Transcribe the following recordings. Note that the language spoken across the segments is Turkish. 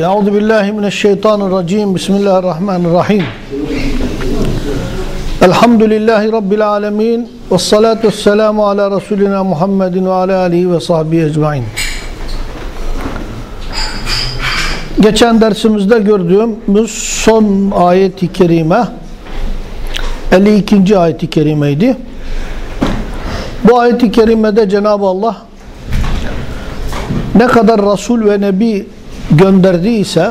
Peki. Euzu billahi mineşşeytanirracim. Bismillahirrahmanirrahim. Elhamdülillahi rabbil alamin. Ves salatu vesselamu ala resulina Muhammedin ve ala alihi ve sahbihi ecmaîn. Geçen dersimizde gördüğümüz son ayet-i kerime 52. ayet-i kerimeydi. Bu ayet-i kerimede Cenab-ı Allah ne kadar Resul ve Nebi gönderdiyse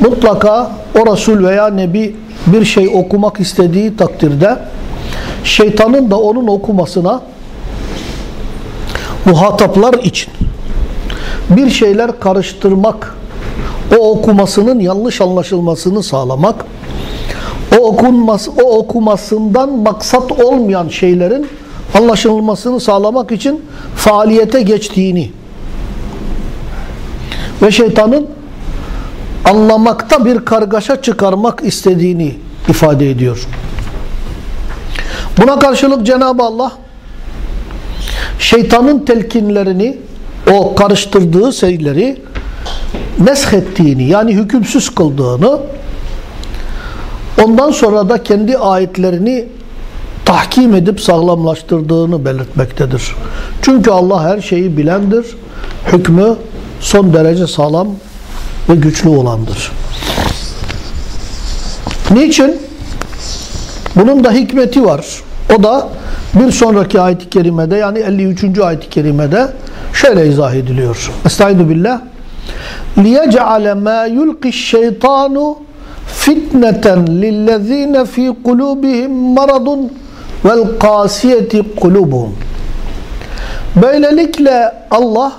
mutlaka o Resul veya Nebi bir şey okumak istediği takdirde şeytanın da onun okumasına muhataplar için bir şeyler karıştırmak, o okumasının yanlış anlaşılmasını sağlamak, o okunması, o okumasından maksat olmayan şeylerin anlaşılmasını sağlamak için faaliyete geçtiğini ve şeytanın anlamakta bir kargaşa çıkarmak istediğini ifade ediyor. Buna karşılık Cenab-ı Allah şeytanın telkinlerini, o karıştırdığı şeyleri neshettiğini yani hükümsüz kıldığını ondan sonra da kendi ayetlerini tahkim edip sağlamlaştırdığını belirtmektedir. Çünkü Allah her şeyi bilendir. Hükmü son derece sağlam ve güçlü olandır. Niçin? Bunun da hikmeti var. O da bir sonraki ayet-i kerimede yani 53. ayet-i kerimede şöyle izah ediliyor. Estaizu billah. لِيَجْعَلَ مَا يُلْقِ الشَّيْطَانُ فِتْنَةً لِلَّذ۪ينَ ف۪ي قُلُوبِهِمْ مَرَضٌ وَالْقَاسِيَةِ قُلُوبُهُمْ Böylelikle Allah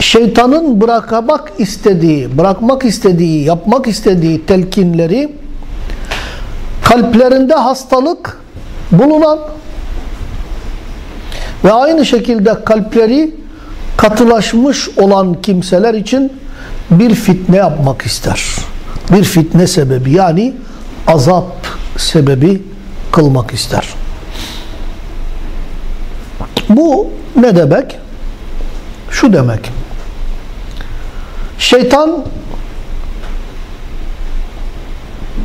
şeytanın bırakmak istediği, bırakmak istediği, yapmak istediği telkinleri kalplerinde hastalık bulunan ve aynı şekilde kalpleri katılaşmış olan kimseler için bir fitne yapmak ister. Bir fitne sebebi yani azap sebebi kılmak ister. Bu ne demek? Şu demek. Şeytan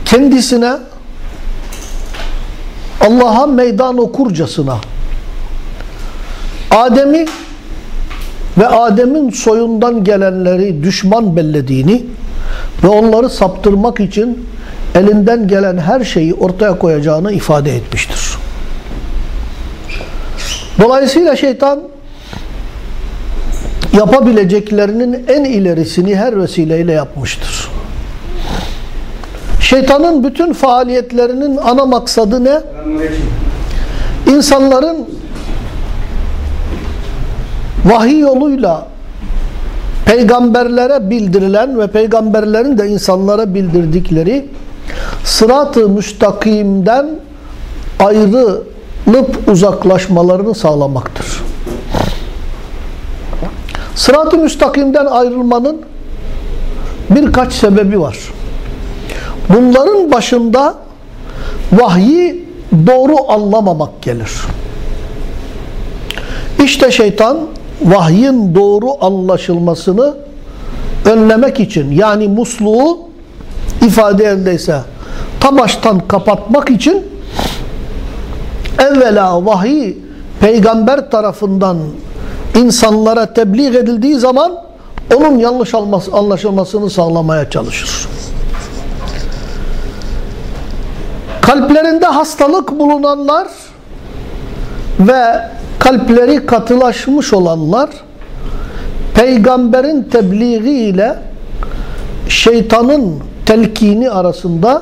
kendisine Allah'a meydan okurcasına Adem'i ve Adem'in soyundan gelenleri düşman bellediğini ve onları saptırmak için elinden gelen her şeyi ortaya koyacağını ifade etmiştir. Dolayısıyla şeytan yapabileceklerinin en ilerisini her vesileyle yapmıştır. Şeytanın bütün faaliyetlerinin ana maksadı ne? İnsanların vahiy yoluyla peygamberlere bildirilen ve peygamberlerin de insanlara bildirdikleri sırat-ı müstakimden ayrılıp uzaklaşmalarını sağlamaktır. Sırat-ı müstakimden ayrılmanın birkaç sebebi var. Bunların başında vahyi doğru anlamamak gelir. İşte şeytan vahyin doğru anlaşılmasını önlemek için yani musluğu ifade edildeyse ta baştan kapatmak için evvela vahiy peygamber tarafından insanlara tebliğ edildiği zaman onun yanlış anlaşılmasını sağlamaya çalışır. Kalplerinde hastalık bulunanlar ve kalpleri katılaşmış olanlar peygamberin tebliği ile şeytanın telkini arasında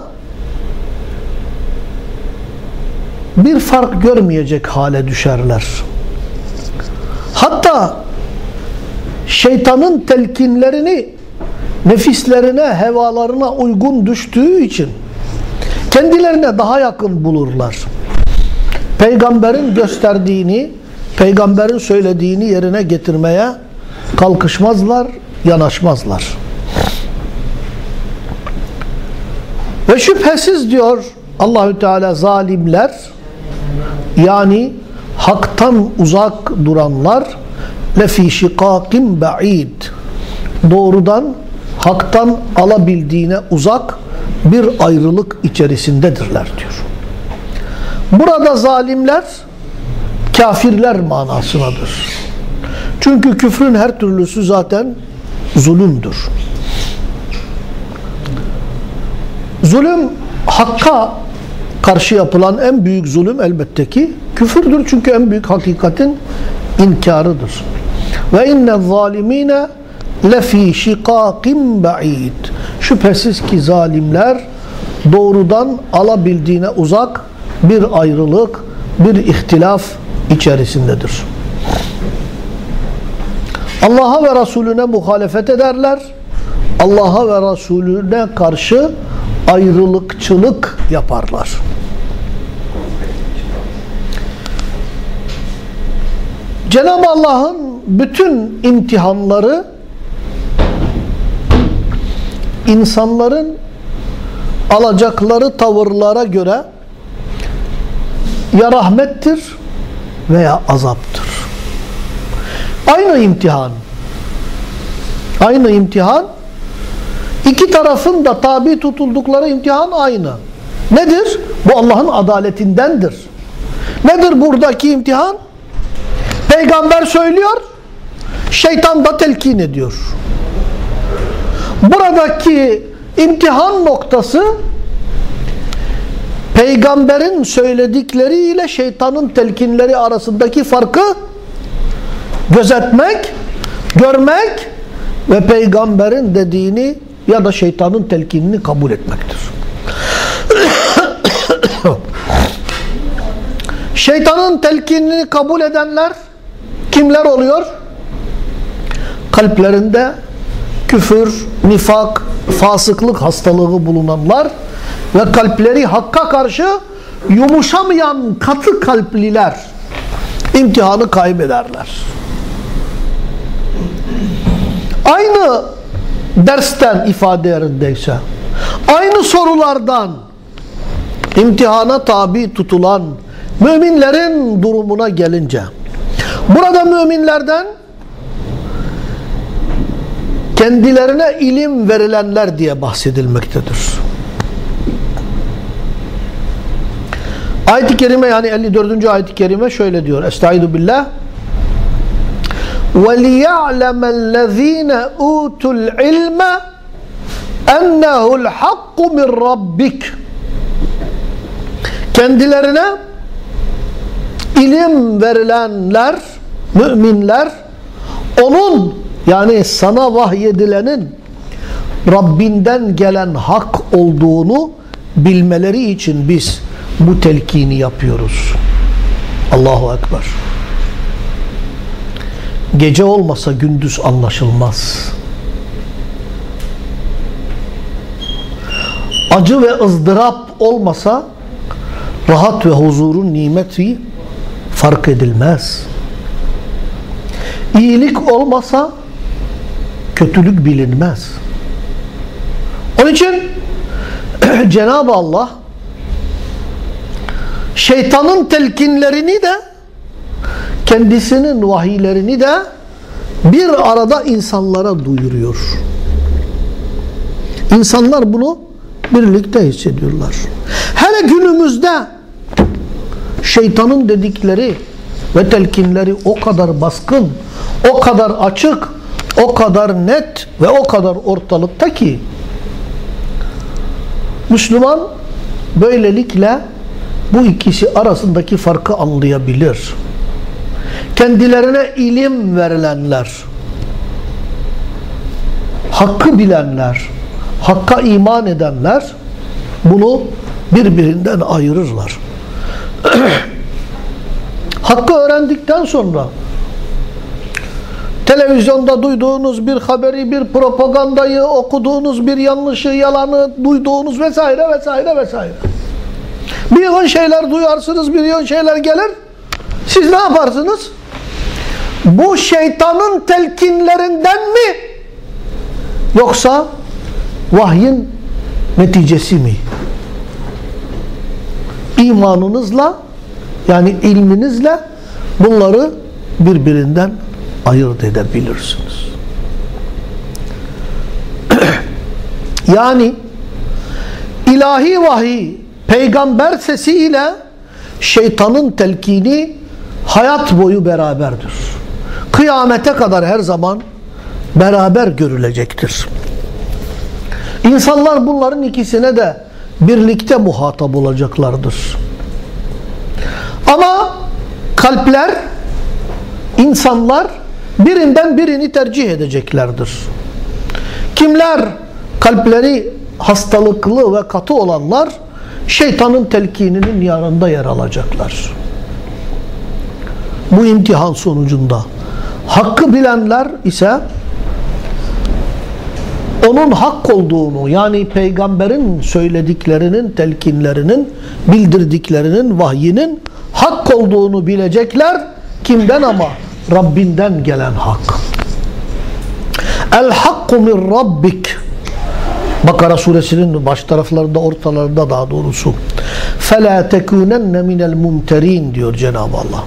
bir fark görmeyecek hale düşerler. Hatta şeytanın telkinlerini nefislerine, hevalarına uygun düştüğü için kendilerine daha yakın bulurlar. Peygamberin gösterdiğini, peygamberin söylediğini yerine getirmeye kalkışmazlar, yanaşmazlar. Ve şüphesiz diyor Allahü Teala zalimler yani haktan uzak duranlar lefi şikakin ba'id doğrudan haktan alabildiğine uzak bir ayrılık içerisindedirler diyor. Burada zalimler kafirler manasınadır. Çünkü küfrün her türlüsü zaten zulümdür. Zulüm hakka karşı yapılan en büyük zulüm elbette ki küfürdür. Çünkü en büyük hakikatin inkarıdır. Ve inne zalimine lefi şikakim ba'id. Şüphesiz ki zalimler doğrudan alabildiğine uzak bir ayrılık, bir ihtilaf içerisindedir. Allah'a ve Resulüne muhalefet ederler. Allah'a ve Resulüne karşı ayrılıkçılık yaparlar. Cenab-ı Allah'ın bütün imtihanları insanların alacakları tavırlara göre ya rahmettir veya azaptır. Aynı imtihan. Aynı imtihan. İki tarafın da tabi tutuldukları imtihan aynı. Nedir? Bu Allah'ın adaletindendir. Nedir buradaki imtihan? Peygamber söylüyor, şeytan da telkin ediyor. Buradaki imtihan noktası peygamberin söyledikleri ile şeytanın telkinleri arasındaki farkı gözetmek, görmek ve peygamberin dediğini ya da şeytanın telkinini kabul etmektir. şeytanın telkinini kabul edenler kimler oluyor? Kalplerinde küfür, nifak, fasıklık hastalığı bulunanlar ve kalpleri hakka karşı yumuşamayan katı kalpliler imtihanı kaybederler. Aynı dersten ifade yerindeyse, aynı sorulardan imtihana tabi tutulan müminlerin durumuna gelince, burada müminlerden kendilerine ilim verilenler diye bahsedilmektedir. Ayet-i Kerime yani 54. ayet-i Kerime şöyle diyor. Estaizu billah. وَلِيَعْلَمَ الَّذ۪ينَ اُوتُوا الْعِلْمَ اَنَّهُ الْحَقُّ مِنْ رَبِّكَ Kendilerine ilim verilenler, müminler, onun yani sana vahyedilenin Rabbinden gelen hak olduğunu bilmeleri için biz bu telkini yapıyoruz. Allahu Ekber. Gece olmasa gündüz anlaşılmaz. Acı ve ızdırap olmasa rahat ve huzurun nimeti fark edilmez. İyilik olmasa kötülük bilinmez. Onun için Cenab-ı Allah şeytanın telkinlerini de kendisinin vahiylerini de bir arada insanlara duyuruyor. İnsanlar bunu birlikte hissediyorlar. Hele günümüzde şeytanın dedikleri ve telkinleri o kadar baskın, o kadar açık, o kadar net ve o kadar ortalıkta ki Müslüman böylelikle bu ikisi arasındaki farkı anlayabilir. Kendilerine ilim verilenler, hakkı bilenler, hakka iman edenler bunu birbirinden ayırırlar. hakkı öğrendikten sonra televizyonda duyduğunuz bir haberi, bir propagandayı, okuduğunuz bir yanlışı, yalanı, duyduğunuz vesaire vesaire vesaire. Bir yığın şeyler duyarsınız, bir yığın şeyler gelir. Siz ne yaparsınız? Bu şeytanın telkinlerinden mi? Yoksa vahyin neticesi mi? İmanınızla yani ilminizle bunları birbirinden ayırt edebilirsiniz. Yani ilahi vahiy, peygamber sesi ile şeytanın telkini hayat boyu beraberdir. Kıyamete kadar her zaman beraber görülecektir. İnsanlar bunların ikisine de birlikte muhatap olacaklardır. Ama kalpler, insanlar birinden birini tercih edeceklerdir. Kimler kalpleri hastalıklı ve katı olanlar şeytanın telkininin yanında yer alacaklar. Bu imtihan sonucunda. Hakkı bilenler ise onun hak olduğunu yani peygamberin söylediklerinin, telkinlerinin, bildirdiklerinin, vahyinin hak olduğunu bilecekler. Kimden ama? Rabbinden gelen hak. El hakku min rabbik. Bakara suresinin baş taraflarında, ortalarında daha doğrusu. فَلَا تَكُونَنَّ مِنَ الْمُمْتَرِينَ diyor Cenab-ı Allah.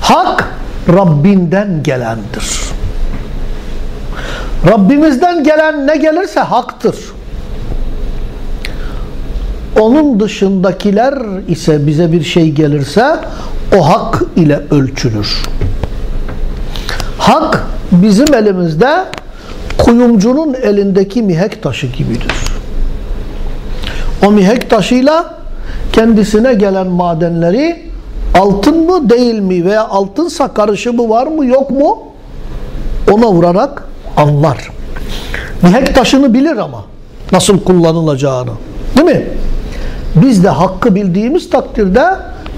Hak Rabbinden gelendir. Rabbimizden gelen ne gelirse haktır. Onun dışındakiler ise bize bir şey gelirse o hak ile ölçülür. Hak bizim elimizde kuyumcunun elindeki mihek taşı gibidir. O mihek taşıyla kendisine gelen madenleri altın mı değil mi veya altınsa karışımı var mı yok mu ona vurarak anlar. Mihek taşını bilir ama nasıl kullanılacağını. Değil mi? Biz de hakkı bildiğimiz takdirde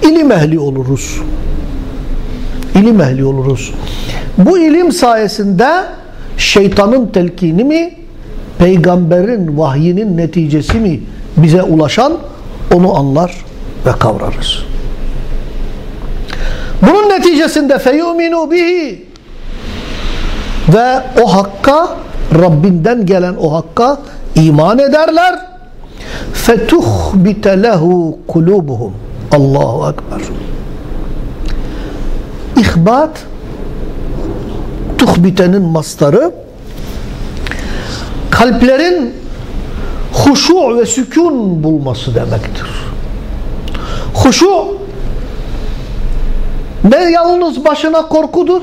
ilim ehli oluruz. İlim ehli oluruz. Bu ilim sayesinde şeytanın telkini mi, peygamberin vahyinin neticesi mi bize ulaşan onu anlar ve kavrarız. Neticesinde feyuminu bihi ve o hakka Rabbinden gelen o hakka iman ederler. Fetuhbite lehu kulubuhum. Allahu Ekber. İhbat tuhbitenin mastarı kalplerin huşu ve sükun bulması demektir. Huşu ne yalnız başına korkudur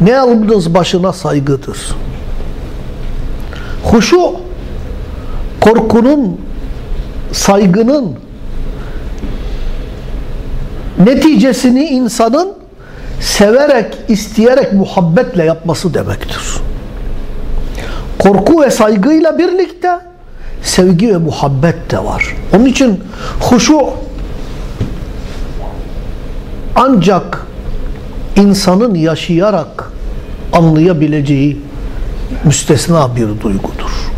ne yalnız başına saygıdır. Huşu korkunun saygının neticesini insanın severek, isteyerek, muhabbetle yapması demektir. Korku ve saygıyla birlikte sevgi ve muhabbet de var. Onun için huşu ancak insanın yaşayarak anlayabileceği müstesna bir duygudur.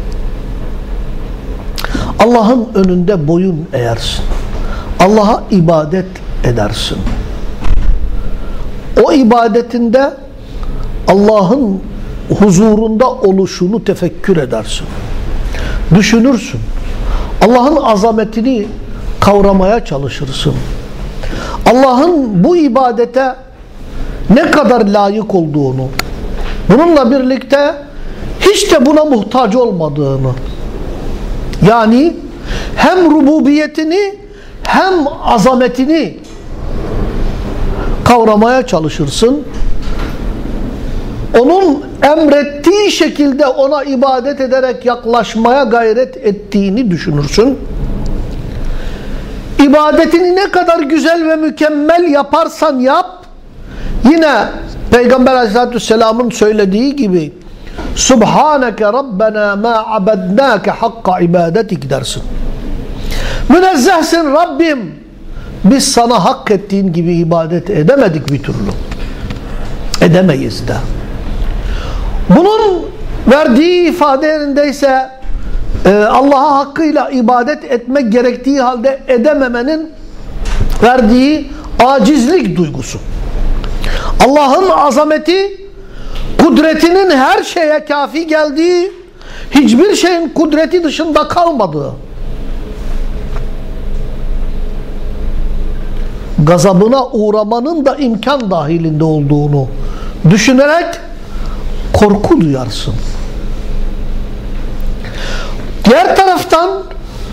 Allah'ın önünde boyun eğersin. Allah'a ibadet edersin. O ibadetinde Allah'ın huzurunda oluşunu tefekkür edersin. Düşünürsün. Allah'ın azametini kavramaya çalışırsın. Allah'ın bu ibadete ne kadar layık olduğunu, bununla birlikte hiç de buna muhtaç olmadığını, yani hem rububiyetini hem azametini kavramaya çalışırsın. Onun emrettiği şekilde ona ibadet ederek yaklaşmaya gayret ettiğini düşünürsün. İbadetini ne kadar güzel ve mükemmel yaparsan yap, yine Peygamber Aleyhisselatü Vesselam'ın söylediği gibi Subhaneke Rabbena ma abednake hakka ibadetik dersin. Münezzehsin Rabbim. Biz sana hak ettiğin gibi ibadet edemedik bir türlü. Edemeyiz de. Bunun verdiği ifade yerindeyse Allah'a hakkıyla ibadet etmek gerektiği halde edememenin verdiği acizlik duygusu. Allah'ın azameti kudretinin her şeye kafi geldiği hiçbir şeyin kudreti dışında kalmadığı gazabına uğramanın da imkan dahilinde olduğunu düşünerek korku duyarsın. Diğer taraftan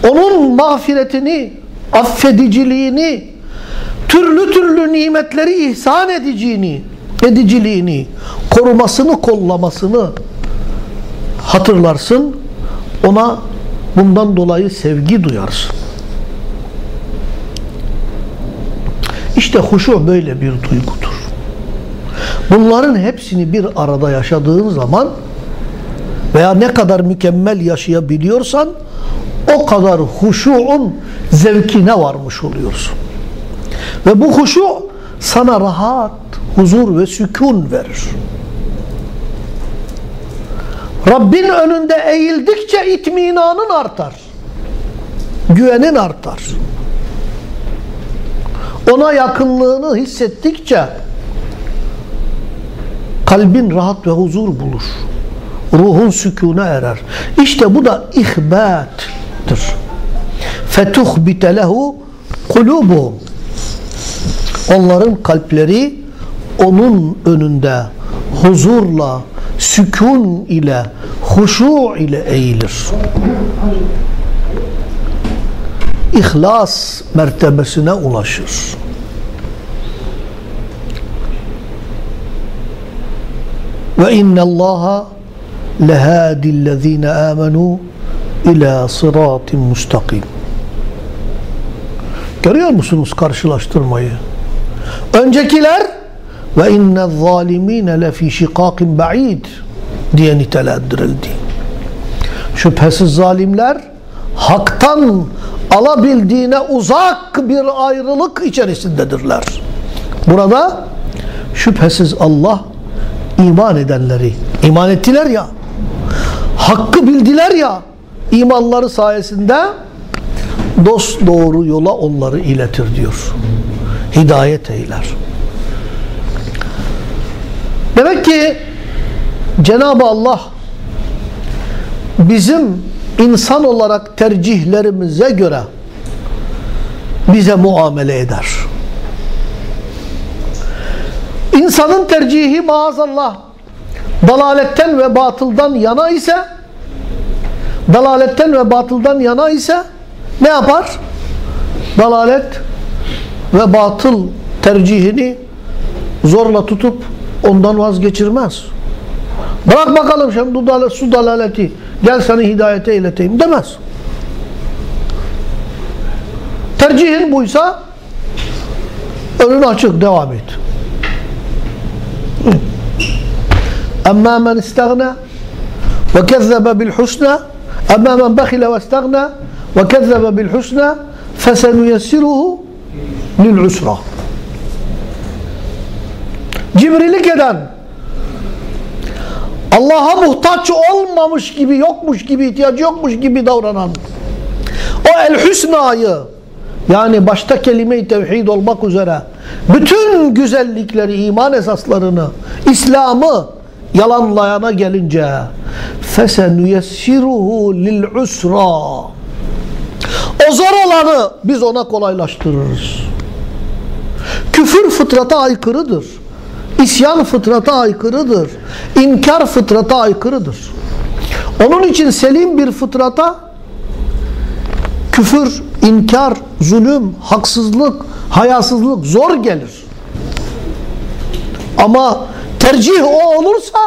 onun mağfiretini, affediciliğini, türlü türlü nimetleri ihsan edeceğini, ediciliğini, korumasını, kollamasını hatırlarsın. Ona bundan dolayı sevgi duyarsın. İşte huşu böyle bir duygudur. Bunların hepsini bir arada yaşadığın zaman veya ne kadar mükemmel yaşayabiliyorsan o kadar huşuun zevkine varmış oluyorsun. Ve bu huşu sana rahat, huzur ve sükun verir. Rabbin önünde eğildikçe itminanın artar. Güvenin artar. Ona yakınlığını hissettikçe kalbin rahat ve huzur bulur Ruhun sükûne erer. İşte bu da ihbattır. فَتُخْبِتَ لَهُ قُلُوبُهُمْ Onların kalpleri onun önünde huzurla, sükun ile, huşu ile eğilir. İhlas mertebesine ulaşır. Ve innallaha lehadillezine amenu ila sıratin mustakim. Görüyor musunuz karşılaştırmayı? Öncekiler ve inne zalimine lefi şikakin ba'id diye nitelendirildi. Şüphesiz zalimler haktan alabildiğine uzak bir ayrılık içerisindedirler. Burada şüphesiz Allah iman edenleri iman ettiler ya hakkı bildiler ya imanları sayesinde dost doğru yola onları iletir diyor. Hidayet eyler. Demek ki Cenab-ı Allah bizim insan olarak tercihlerimize göre bize muamele eder. İnsanın tercihi maazallah dalaletten ve batıldan yana ise dalaletten ve batıldan yana ise ne yapar? Dalalet ve batıl tercihini zorla tutup ondan vazgeçirmez. Bırak bakalım şimdi su dalaleti gel seni hidayete ileteyim demez. Tercihin buysa önün açık devam et. Husna amma men bakhile ve istagna ve kezzebe bil husna fesenuyessiruhu lil usra. Cimrilik eden Allah'a muhtaç olmamış gibi, yokmuş gibi, ihtiyacı yokmuş gibi davranan o el-hüsnayı yani başta kelime-i tevhid olmak üzere bütün güzellikleri, iman esaslarını, İslam'ı yalanlayana gelince fesenüyessiruhu lil usra o zor olanı biz ona kolaylaştırırız. Küfür fıtrata aykırıdır. İsyan fıtrata aykırıdır. İnkar fıtrata aykırıdır. Onun için selim bir fıtrata küfür, inkar, zulüm, haksızlık, hayasızlık zor gelir. Ama tercih o olursa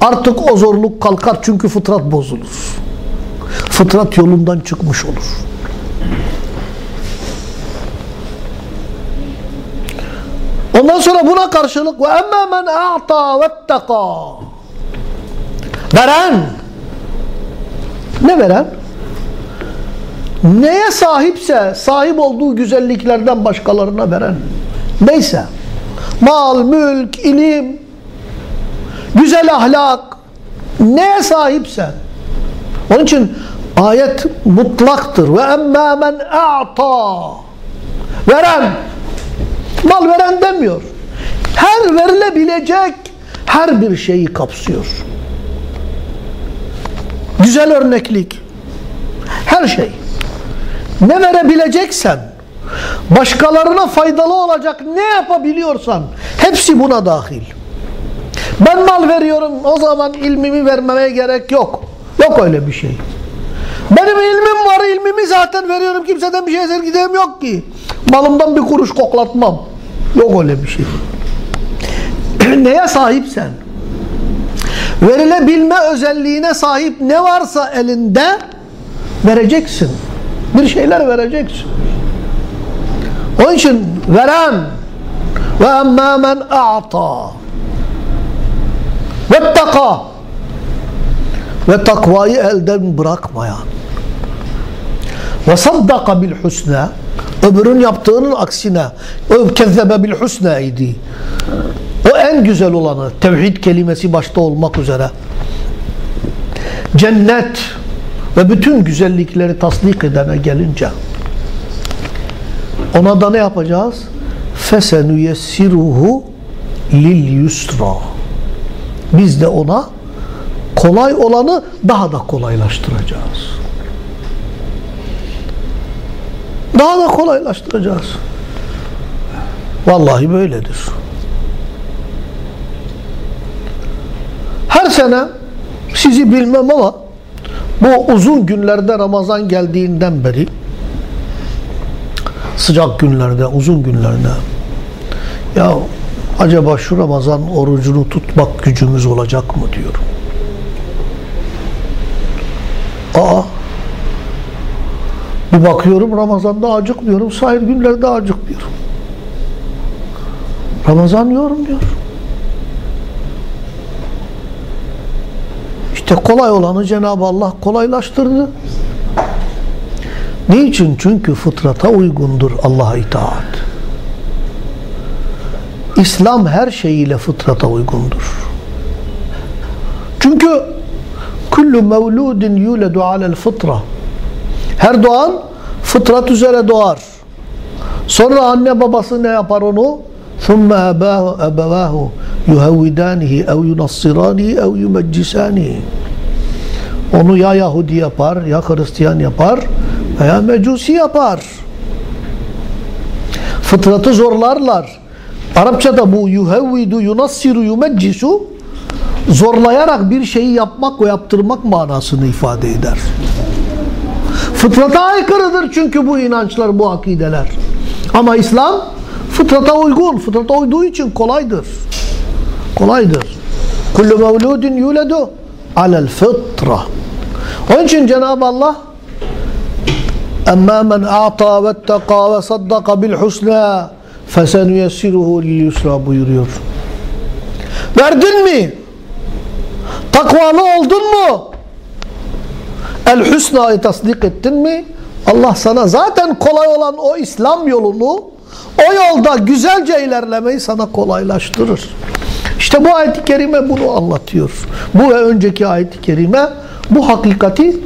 artık o zorluk kalkar çünkü fıtrat bozulur. Fıtrat yolundan çıkmış olur. Ondan sonra buna karşılık ve emmâ men a'ta vetteka veren ne veren? Neye sahipse sahip olduğu güzelliklerden başkalarına veren neyse mal, mülk, ilim güzel ahlak neye sahipse onun için ayet mutlaktır ve emmâ men a'ta veren Mal veren demiyor. Her verilebilecek her bir şeyi kapsıyor. Güzel örneklik. Her şey. Ne verebileceksen, başkalarına faydalı olacak ne yapabiliyorsan hepsi buna dahil. Ben mal veriyorum o zaman ilmimi vermeme gerek yok. Yok öyle bir şey. Benim ilmim var, ilmimi zaten veriyorum. Kimseden bir şey esirgideyim yok ki. Malımdan bir kuruş koklatmam. Yok öyle bir şey. Neye sahipsen, verilebilme özelliğine sahip ne varsa elinde vereceksin. Bir şeyler vereceksin. Onun için veren ve emmâ men a'ta ve taka. Ve takvayı elden bırakmayan. Ve saddaka bil husna. Öbürün yaptığının aksine. Öv kezzebe bil husna idi. O en güzel olanı. Tevhid kelimesi başta olmak üzere. Cennet ve bütün güzellikleri tasdik edene gelince. Ona da ne yapacağız? فَسَنُيَسِّرُهُ لِلْيُسْرَى biz de ona kolay olanı daha da kolaylaştıracağız. Daha da kolaylaştıracağız. Vallahi böyledir. Her sene sizi bilmem ama bu uzun günlerde Ramazan geldiğinden beri sıcak günlerde, uzun günlerde ya acaba şu Ramazan orucunu tutmak gücümüz olacak mı diyorum. Aa bir bakıyorum Ramazan'da acıkmıyorum, sahil günlerde acıkmıyorum. Ramazan yiyorum diyor. İşte kolay olanı Cenab-ı Allah kolaylaştırdı. Niçin? Çünkü fıtrata uygundur Allah'a itaat. İslam her şeyiyle fıtrata uygundur. Çünkü kullu mevludin yuledu alel fıtra her doğan fıtrat üzere doğar. Sonra anne babası ne yapar onu? ثُمَّ أَبَاهُ أَبَوَاهُ يُهَوِّدَانِهِ اَوْ يُنَصِّرَانِهِ اَوْ يُمَجِّسَانِهِ Onu ya Yahudi yapar, ya Hristiyan yapar veya Mecusi yapar. Fıtratı zorlarlar. Arapçada bu yuhevvidu, yunassiru, yumeccisu zorlayarak bir şeyi yapmak ve yaptırmak manasını ifade eder. Fıtrata aykırıdır çünkü bu inançlar, bu akideler. Ama İslam fıtrata uygun, fıtrata uyduğu için kolaydır. Kolaydır. Kullu mevludin yuledu alel fıtra. Onun için Cenab-ı Allah اَمَّا مَنْ اَعْطَى وَاتَّقَى وَصَدَّقَ بِالْحُسْنَى فَسَنُ يَسِرُهُ لِلْيُسْرَى buyuruyor. Verdin mi? Takvalı oldun mu? El-Hüsna'yı tasdik ettin mi? Allah sana zaten kolay olan o İslam yolunu, o yolda güzelce ilerlemeyi sana kolaylaştırır. İşte bu ayet-i kerime bunu anlatıyor. Bu ve önceki ayet-i kerime bu hakikati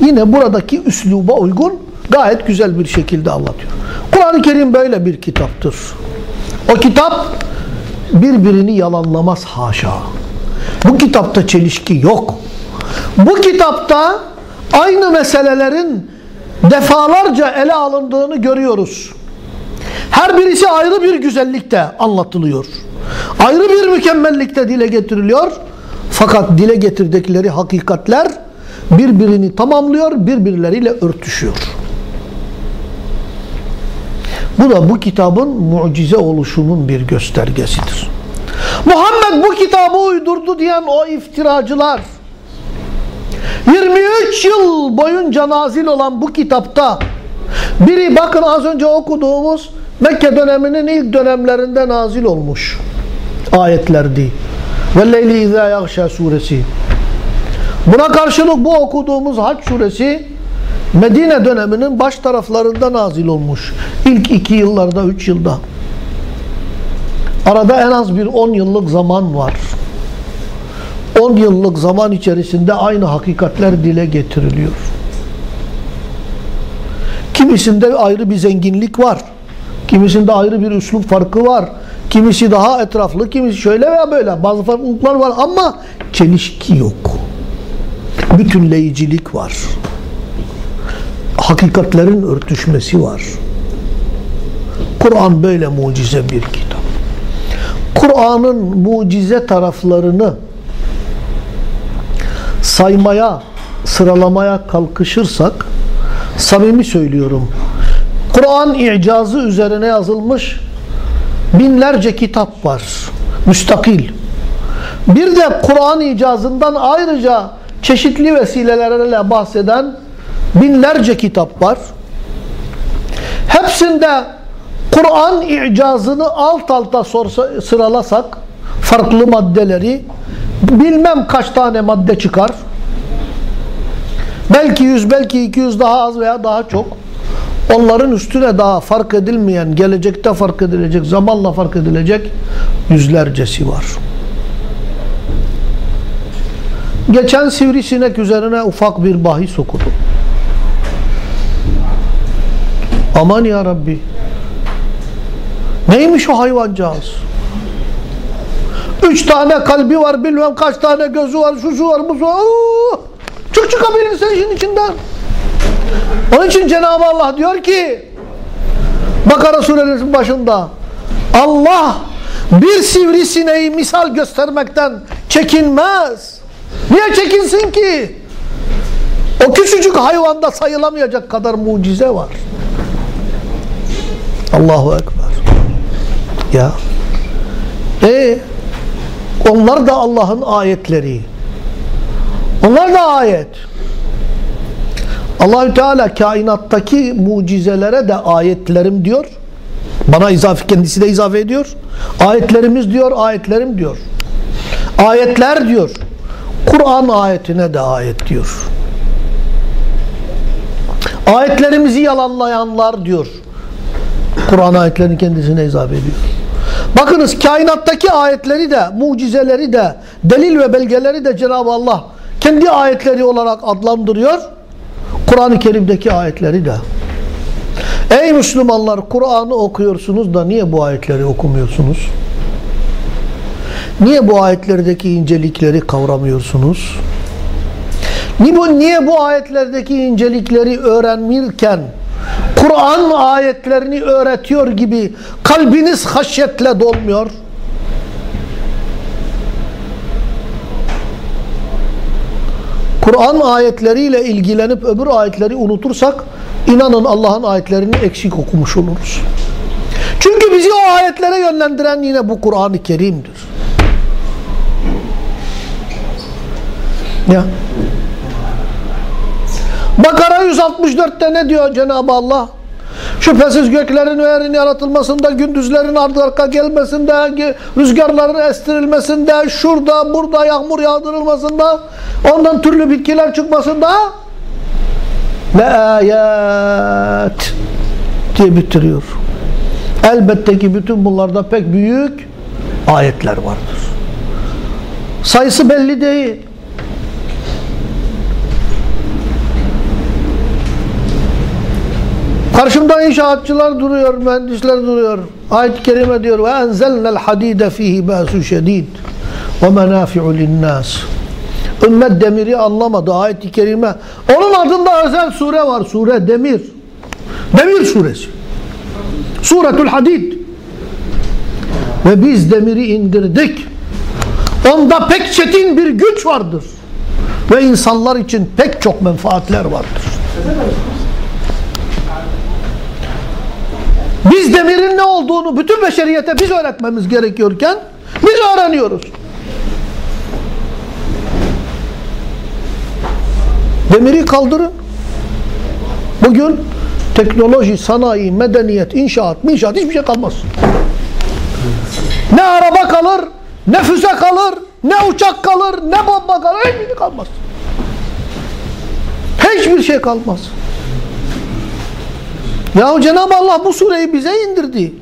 yine buradaki üsluba uygun gayet güzel bir şekilde anlatıyor. Kur'an-ı Kerim böyle bir kitaptır. O kitap birbirini yalanlamaz haşa. Bu kitapta çelişki yok. Bu kitapta aynı meselelerin defalarca ele alındığını görüyoruz. Her birisi ayrı bir güzellikte anlatılıyor. Ayrı bir mükemmellikte dile getiriliyor. Fakat dile getirdikleri hakikatler birbirini tamamlıyor, birbirleriyle örtüşüyor. Bu da bu kitabın mucize oluşunun bir göstergesidir. Muhammed bu kitabı uydurdu diyen o iftiracılar 23 yıl boyunca nazil olan bu kitapta biri bakın az önce okuduğumuz Mekke döneminin ilk dönemlerinde nazil olmuş ayetlerdi. Ve leyli izâ yagşâ suresi. Buna karşılık bu okuduğumuz Hac suresi Medine döneminin baş taraflarında nazil olmuş. İlk iki yıllarda, üç yılda. Arada en az bir on yıllık zaman var. 10 yıllık zaman içerisinde aynı hakikatler dile getiriliyor. Kimisinde ayrı bir zenginlik var. Kimisinde ayrı bir üslup farkı var. Kimisi daha etraflı, kimisi şöyle veya böyle. Bazı farklılıklar var ama çelişki yok. Bütünleyicilik var. Hakikatlerin örtüşmesi var. Kur'an böyle mucize bir kitap. Kur'an'ın mucize taraflarını saymaya sıralamaya kalkışırsak samimi söylüyorum. Kur'an icazı üzerine yazılmış binlerce kitap var. Müstakil. Bir de Kur'an icazından ayrıca çeşitli vesilelerle bahseden binlerce kitap var. Hepsinde Kur'an icazını alt alta sıralasak farklı maddeleri bilmem kaç tane madde çıkar. Belki yüz, belki iki yüz daha az veya daha çok. Onların üstüne daha fark edilmeyen, gelecekte fark edilecek, zamanla fark edilecek yüzlercesi var. Geçen sivrisinek üzerine ufak bir bahis okudum. Aman ya Rabbi. Neymiş o hayvancağız? Üç tane kalbi var, bilmem kaç tane gözü var, şu şu var, bu şu var. Çık çıkabilirsin işin içinden. Onun için Cenab-ı Allah diyor ki Bakara suresinin başında Allah bir sivrisineği misal göstermekten çekinmez. Niye çekinsin ki? O küçücük hayvanda sayılamayacak kadar mucize var. Allahu Ekber. Ya. E onlar da Allah'ın ayetleri. Onlar da ayet. Allahü Teala kainattaki mucizelere de ayetlerim diyor. Bana izafe kendisi de izafe ediyor. Ayetlerimiz diyor, ayetlerim diyor. Ayetler diyor. Kur'an ayetine de ayet diyor. Ayetlerimizi yalanlayanlar diyor. Kur'an ayetlerini kendisine izafe ediyor. Bakınız kainattaki ayetleri de, mucizeleri de, delil ve belgeleri de Cenab-ı Allah kendi ayetleri olarak adlandırıyor. Kur'an-ı Kerim'deki ayetleri de. Ey Müslümanlar Kur'an'ı okuyorsunuz da niye bu ayetleri okumuyorsunuz? Niye bu ayetlerdeki incelikleri kavramıyorsunuz? Niye bu, ayetlerdeki incelikleri öğrenmirken Kur'an ayetlerini öğretiyor gibi kalbiniz haşyetle dolmuyor? Kur'an ayetleriyle ilgilenip öbür ayetleri unutursak inanın Allah'ın ayetlerini eksik okumuş oluruz. Çünkü bizi o ayetlere yönlendiren yine bu Kur'an-ı Kerim'dir. Ya. Bakara 164'te ne diyor Cenab-ı Allah? Şüphesiz göklerin ve yerin yaratılmasında, gündüzlerin ardı arka gelmesinde, rüzgarların estirilmesinde, şurada, burada yağmur yağdırılmasında, ondan türlü bitkiler çıkmasında ve ayet diye bitiriyor. Elbette ki bütün bunlarda pek büyük ayetler vardır. Sayısı belli değil. Karşımda inşaatçılar duruyor, mühendisler duruyor. Ayet-i kerime diyor ve enzelnel hadide fihi ba'su şedid ve menafi'u linnas. Ümmet demiri anlamadı ayet-i kerime. Onun adında özel sure var. Sure demir. Demir suresi. Suretul hadid. Ve biz demiri indirdik. Onda pek çetin bir güç vardır. Ve insanlar için pek çok menfaatler vardır. Biz demirin ne olduğunu bütün beşeriyete biz öğretmemiz gerekiyorken biz öğreniyoruz. Demiri kaldırın. Bugün teknoloji, sanayi, medeniyet, inşaat, inşaat hiçbir şey kalmaz. Ne araba kalır, ne füze kalır, ne uçak kalır, ne bomba kalır, hiçbir şey kalmaz. Hiçbir şey kalmaz. Ya Cenab-ı Allah bu sureyi bize indirdi.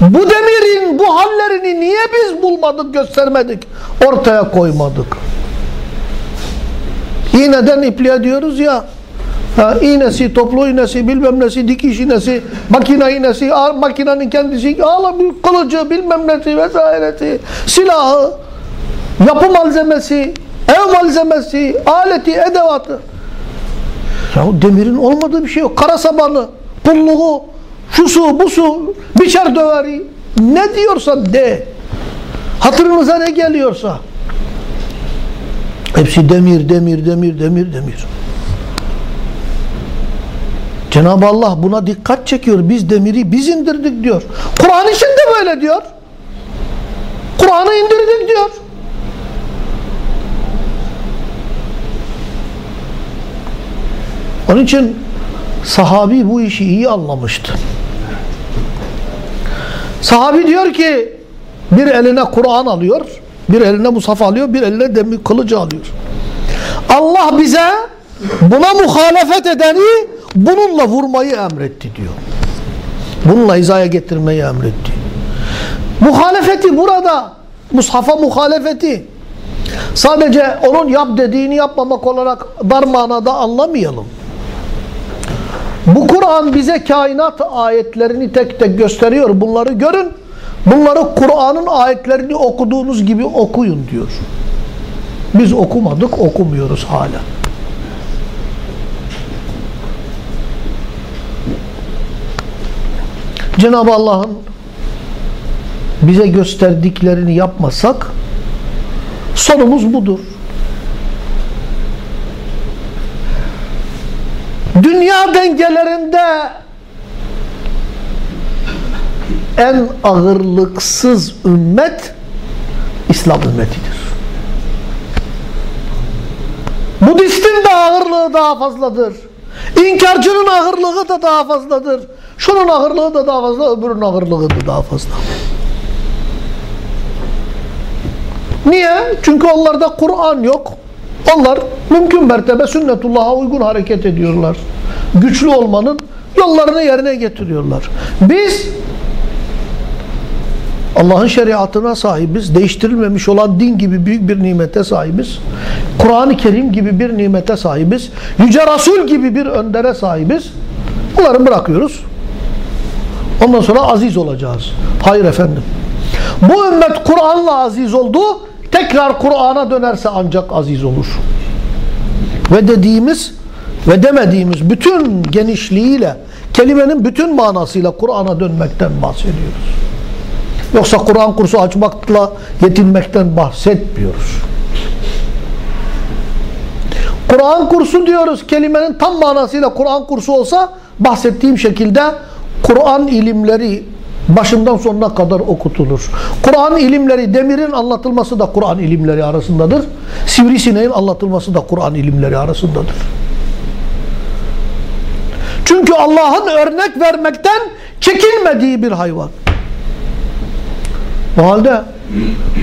Bu demirin bu hallerini niye biz bulmadık, göstermedik, ortaya koymadık? İğneden ipliğe diyoruz ya, ha, iğnesi, toplu iğnesi, bilmem nesi, dikiş iğnesi, makine iğnesi, makinenin kendisi, ağla bir kılıcı, bilmem nesi vesairesi, silahı, yapı malzemesi, ev malzemesi, aleti, edevatı. Ya demirin olmadığı bir şey yok. Kara sabanı, pulluğu, şu su, bu su, biçer döveri. Ne diyorsa de. Hatırınıza ne geliyorsa. Hepsi demir, demir, demir, demir, demir. Cenab-ı Allah buna dikkat çekiyor. Biz demiri biz indirdik diyor. Kur'an için de böyle diyor. Kur'an'ı indirdik diyor. Onun için sahabi bu işi iyi anlamıştı. Sahabi diyor ki bir eline Kur'an alıyor, bir eline Musaf alıyor, bir eline demir kılıcı alıyor. Allah bize buna muhalefet edeni bununla vurmayı emretti diyor. Bununla hizaya getirmeyi emretti. Muhalefeti burada, Mushaf'a muhalefeti sadece onun yap dediğini yapmamak olarak dar manada anlamayalım. Bu Kur'an bize kainat ayetlerini tek tek gösteriyor. Bunları görün. Bunları Kur'an'ın ayetlerini okuduğunuz gibi okuyun diyor. Biz okumadık, okumuyoruz hala. Cenab-ı Allah'ın bize gösterdiklerini yapmasak sonumuz budur. Dünya dengelerinde en ağırlıksız ümmet İslam ümmetidir. Budistin de ağırlığı daha fazladır. İnkarcının ağırlığı da daha fazladır. Şunun ağırlığı da daha fazla, öbürünün ağırlığı da daha fazla. Niye? Çünkü onlarda Kur'an yok. Onlar mümkün mertebe sünnetullah'a uygun hareket ediyorlar. Güçlü olmanın yollarını yerine getiriyorlar. Biz Allah'ın şeriatına sahibiz. Değiştirilmemiş olan din gibi büyük bir nimete sahibiz. Kur'an-ı Kerim gibi bir nimete sahibiz. Yüce Resul gibi bir öndere sahibiz. Bunları bırakıyoruz. Ondan sonra aziz olacağız. Hayır efendim. Bu ümmet Kur'an'la aziz oldu. Tekrar Kur'an'a dönerse ancak aziz olur. Ve dediğimiz ve demediğimiz bütün genişliğiyle, kelimenin bütün manasıyla Kur'an'a dönmekten bahsediyoruz. Yoksa Kur'an kursu açmakla yetinmekten bahsetmiyoruz. Kur'an kursu diyoruz. Kelimenin tam manasıyla Kur'an kursu olsa bahsettiğim şekilde Kur'an ilimleri başından sonuna kadar okutulur. Kur'an ilimleri, demirin anlatılması da Kur'an ilimleri arasındadır. Sivrisineğin anlatılması da Kur'an ilimleri arasındadır. Çünkü Allah'ın örnek vermekten çekinmediği bir hayvan. O halde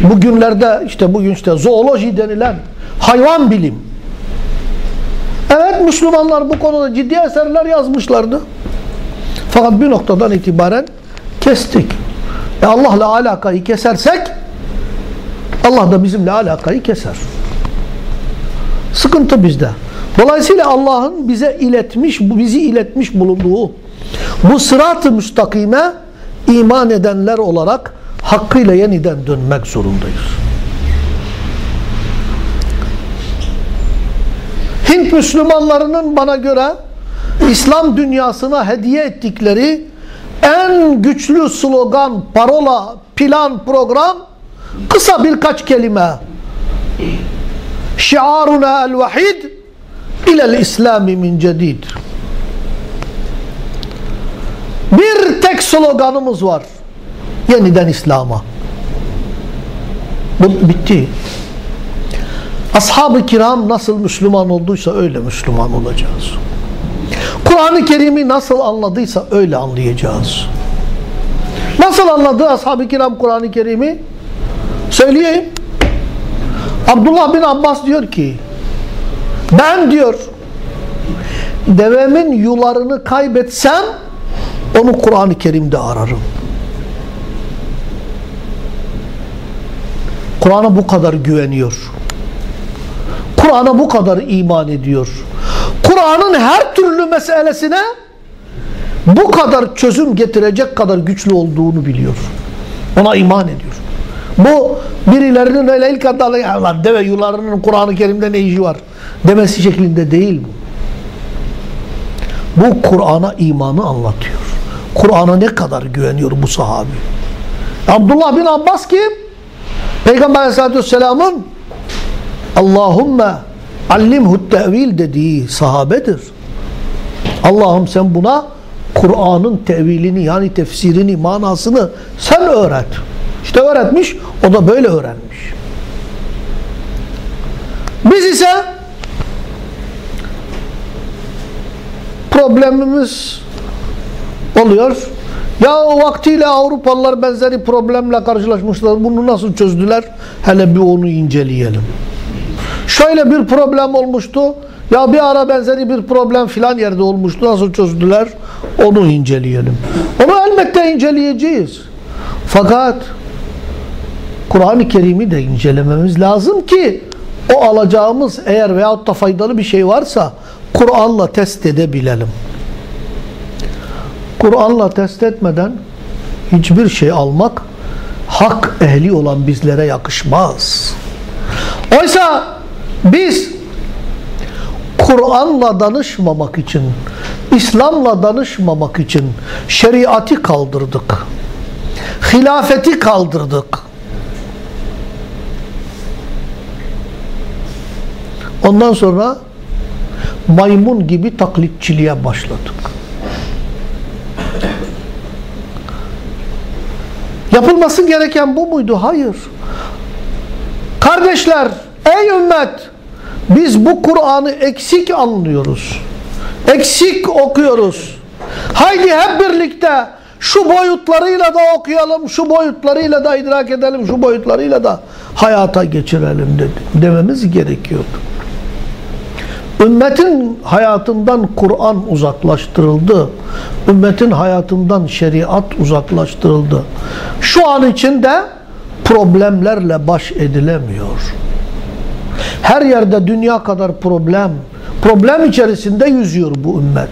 bugünlerde işte bugün işte zooloji denilen hayvan bilim. Evet Müslümanlar bu konuda ciddi eserler yazmışlardı. Fakat bir noktadan itibaren kestik. E Allah'la alakayı kesersek Allah da bizimle alakayı keser. Sıkıntı bizde. Dolayısıyla Allah'ın bize iletmiş, bizi iletmiş bulunduğu bu sırat-ı müstakime iman edenler olarak hakkıyla yeniden dönmek zorundayız. Hint Müslümanlarının bana göre İslam dünyasına hediye ettikleri en güçlü slogan, parola, plan, program kısa birkaç kelime. Şiaruna el-vahid ilel İslami min cedid. Bir tek sloganımız var. Yeniden İslam'a. Bu bitti. Ashab-ı kiram nasıl Müslüman olduysa öyle Müslüman olacağız. Kur'an-ı Kerim'i nasıl anladıysa öyle anlayacağız. Nasıl anladı ashab-ı kiram Kur'an-ı Kerim'i? Söyleyeyim. Abdullah bin Abbas diyor ki ben diyor devemin yularını kaybetsem onu Kur'an-ı Kerim'de ararım. Kur'an'a bu kadar güveniyor. Kur'an'a bu kadar iman ediyor. Kur'an'ın her türlü meselesine bu kadar çözüm getirecek kadar güçlü olduğunu biliyor. Ona iman ediyor. Bu birilerinin öyle ilk anda ya deve yularının Kur'an-ı Kerim'de ne işi var demesi şeklinde değil bu. Bu Kur'an'a imanı anlatıyor. Kur'an'a ne kadar güveniyor bu sahabi. Abdullah bin Abbas kim? Peygamber Aleyhisselatü Vesselam'ın Allahümme allimhu tevil dediği sahabedir. Allah'ım sen buna Kur'an'ın tevilini yani tefsirini, manasını sen öğret. İşte öğretmiş, o da böyle öğrenmiş. Biz ise problemimiz oluyor. Ya o vaktiyle Avrupalılar benzeri problemle karşılaşmışlar. Bunu nasıl çözdüler? Hele bir onu inceleyelim. Şöyle bir problem olmuştu. Ya bir ara benzeri bir problem filan yerde olmuştu. Nasıl çözdüler? Onu inceleyelim. Onu elbette inceleyeceğiz. Fakat Kur'an-ı Kerim'i de incelememiz lazım ki o alacağımız eğer veyahut da faydalı bir şey varsa Kur'an'la test edebilelim. Kur'an'la test etmeden hiçbir şey almak hak ehli olan bizlere yakışmaz. Oysa biz Kur'an'la danışmamak için, İslam'la danışmamak için şeriatı kaldırdık. Hilafeti kaldırdık. Ondan sonra maymun gibi taklitçiliğe başladık. Yapılması gereken bu muydu? Hayır. Kardeşler, ey ümmet, biz bu Kur'an'ı eksik anlıyoruz. Eksik okuyoruz. Haydi hep birlikte şu boyutlarıyla da okuyalım, şu boyutlarıyla da idrak edelim, şu boyutlarıyla da hayata geçirelim dedi. dememiz gerekiyordu. Ümmetin hayatından Kur'an uzaklaştırıldı. Ümmetin hayatından şeriat uzaklaştırıldı. Şu an içinde problemlerle baş edilemiyor. Her yerde dünya kadar problem, problem içerisinde yüzüyor bu ümmet.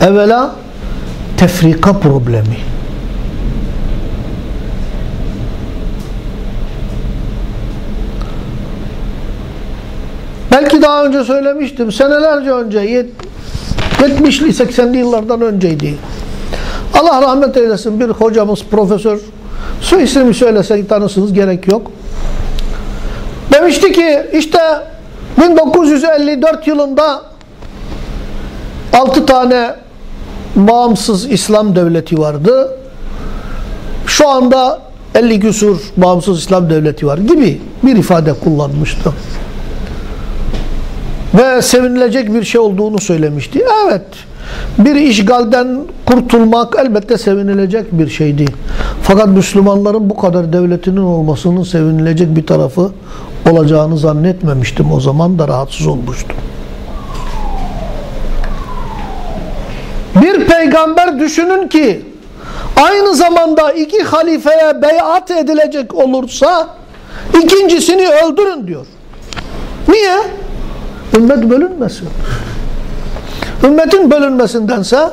Evvela tefrika problemi. Belki daha önce söylemiştim. Senelerce önce 70'li 80'li yıllardan önceydi. Allah rahmet eylesin bir hocamız profesör su ismi söylesek tanısınız gerek yok. Demişti ki işte 1954 yılında 6 tane bağımsız İslam devleti vardı. Şu anda 50 küsur bağımsız İslam devleti var gibi bir ifade kullanmıştı ve sevinilecek bir şey olduğunu söylemişti. Evet, bir işgalden kurtulmak elbette sevinilecek bir şeydi. Fakat Müslümanların bu kadar devletinin olmasının sevinilecek bir tarafı olacağını zannetmemiştim. O zaman da rahatsız olmuştum. Bir peygamber düşünün ki aynı zamanda iki halifeye beyat edilecek olursa ikincisini öldürün diyor. Niye? Ümmet bölünmesin. Ümmetin bölünmesindense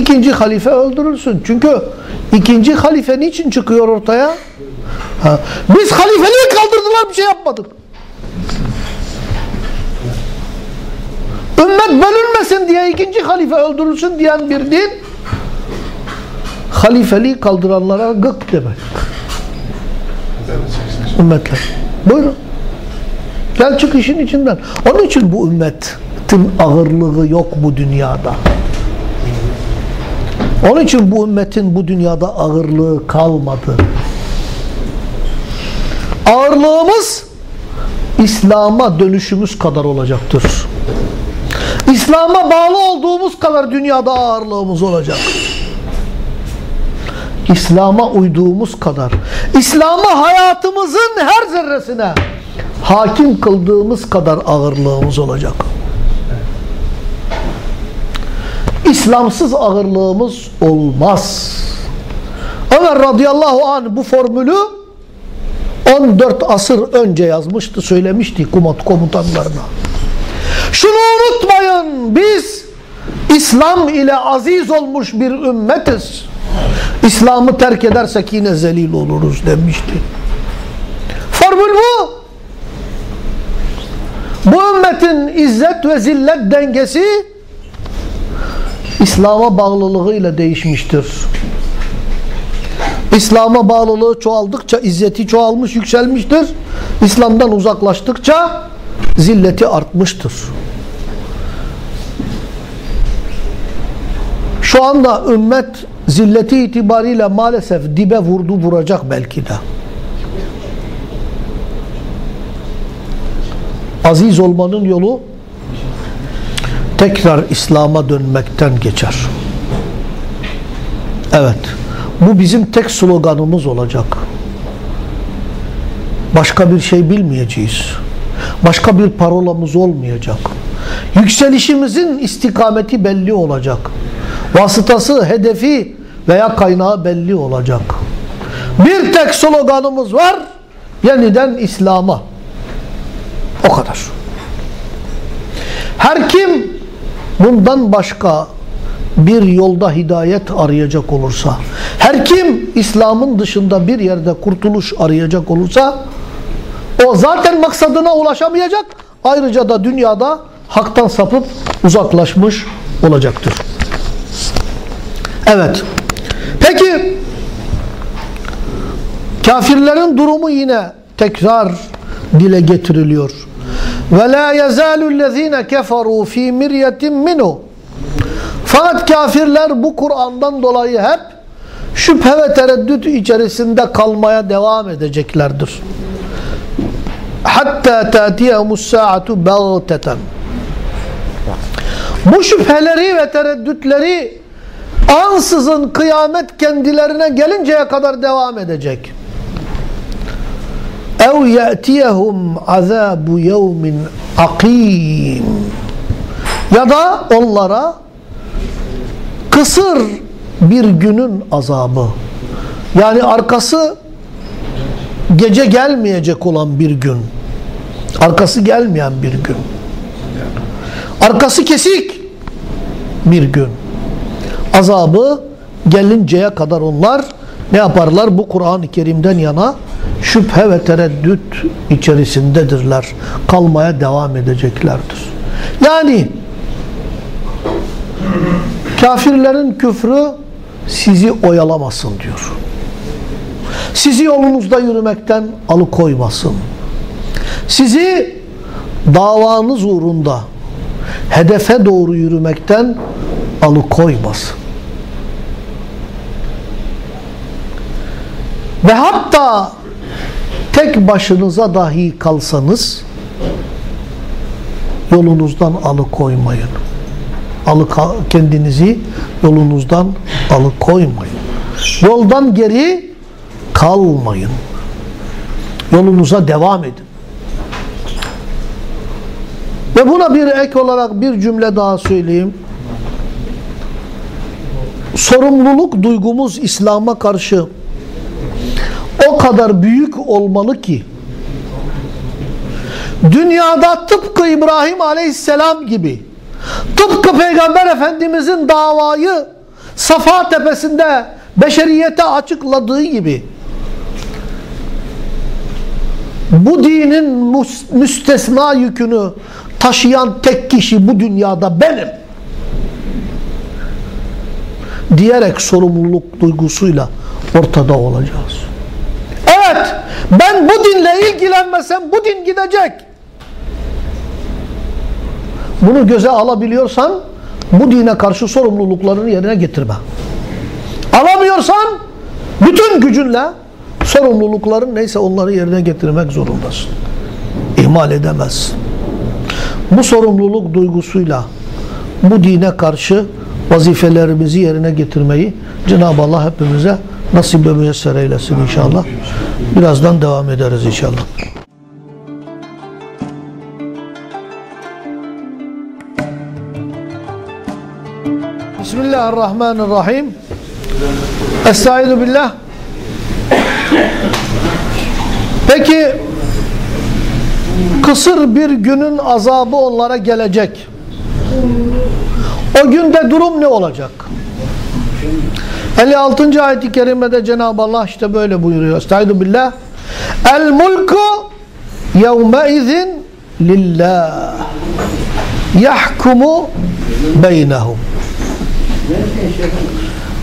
ikinci halife öldürülsün. Çünkü ikinci halife niçin çıkıyor ortaya? Ha. Biz halifeliği kaldırdılar bir şey yapmadık. Ümmet bölünmesin diye ikinci halife öldürülsün diyen bir din halifeliği kaldıranlara gık demek. Ümmetler. Buyurun. Gel çık işin içinden. Onun için bu ümmetin ağırlığı yok bu dünyada. Onun için bu ümmetin bu dünyada ağırlığı kalmadı. Ağırlığımız İslam'a dönüşümüz kadar olacaktır. İslam'a bağlı olduğumuz kadar dünyada ağırlığımız olacak. İslam'a uyduğumuz kadar, İslam'a hayatımızın her zerresine hakim kıldığımız kadar ağırlığımız olacak. İslamsız ağırlığımız olmaz. Ömer radıyallahu anh bu formülü 14 asır önce yazmıştı, söylemişti komutanlarına. Şunu unutmayın, biz İslam ile aziz olmuş bir ümmetiz. İslam'ı terk edersek yine zelil oluruz demişti. Formül bu. Bu ümmetin izzet ve zillet dengesi İslam'a bağlılığıyla değişmiştir. İslam'a bağlılığı çoğaldıkça izzeti çoğalmış, yükselmiştir. İslam'dan uzaklaştıkça zilleti artmıştır. Şu anda ümmet zilleti itibariyle maalesef dibe vurdu vuracak belki de. Aziz olmanın yolu tekrar İslam'a dönmekten geçer. Evet. Bu bizim tek sloganımız olacak. Başka bir şey bilmeyeceğiz. Başka bir parolamız olmayacak. Yükselişimizin istikameti belli olacak. Vasıtası, hedefi veya kaynağı belli olacak. Bir tek sloganımız var. Yeniden İslam'a. O kadar. Her kim bundan başka bir yolda hidayet arayacak olursa, her kim İslam'ın dışında bir yerde kurtuluş arayacak olursa, o zaten maksadına ulaşamayacak, ayrıca da dünyada haktan sapıp uzaklaşmış olacaktır. Evet. Peki, kafirlerin durumu yine tekrar dile getiriliyor. La yezalu allazina keferu fi miryetin minhu. Fakat kafirler bu Kur'an'dan dolayı hep şüphe ve tereddüt içerisinde kalmaya devam edeceklerdir. Hatta tatiyehumus saatu bagteten. Bu şüpheleri ve tereddütleri ansızın kıyamet kendilerine gelinceye kadar devam edecek. اَوْ يَأْتِيَهُمْ عَذَابُ يَوْمٍ عَقِيمٍ Ya da onlara kısır bir günün azabı. Yani arkası gece gelmeyecek olan bir gün. Arkası gelmeyen bir gün. Arkası kesik bir gün. Azabı gelinceye kadar onlar ne yaparlar? Bu Kur'an-ı Kerim'den yana şüphe ve tereddüt içerisindedirler. Kalmaya devam edeceklerdir. Yani kafirlerin küfrü sizi oyalamasın diyor. Sizi yolunuzda yürümekten alıkoymasın. Sizi davanız uğrunda hedefe doğru yürümekten alıkoymasın. Ve hatta tek başınıza dahi kalsanız yolunuzdan alıkoymayın. Alıka, kendinizi yolunuzdan alıkoymayın. Yoldan geri kalmayın. Yolunuza devam edin. Ve buna bir ek olarak bir cümle daha söyleyeyim. Sorumluluk duygumuz İslam'a karşı o kadar büyük olmalı ki dünyada tıpkı İbrahim Aleyhisselam gibi tıpkı Peygamber Efendimizin davayı Safa tepesinde beşeriyete açıkladığı gibi bu dinin müstesna yükünü taşıyan tek kişi bu dünyada benim diyerek sorumluluk duygusuyla ortada olacağız. Evet, ben bu dinle ilgilenmesem bu din gidecek. Bunu göze alabiliyorsan bu dine karşı sorumluluklarını yerine getirme. Alamıyorsan bütün gücünle sorumlulukların neyse onları yerine getirmek zorundasın. İhmal edemezsin. Bu sorumluluk duygusuyla bu dine karşı vazifelerimizi yerine getirmeyi Cenab-ı Allah hepimize nasip ve müyesser eylesin inşallah. Birazdan devam ederiz inşallah. Bismillahirrahmanirrahim. Estaizu billah. Peki kısır bir günün azabı onlara gelecek. O günde durum ne olacak? 56. ayet-i kerimede Cenab-ı Allah işte böyle buyuruyor. Estaizu billah. El mulku yevmeizin lillah yahkumu beynehum.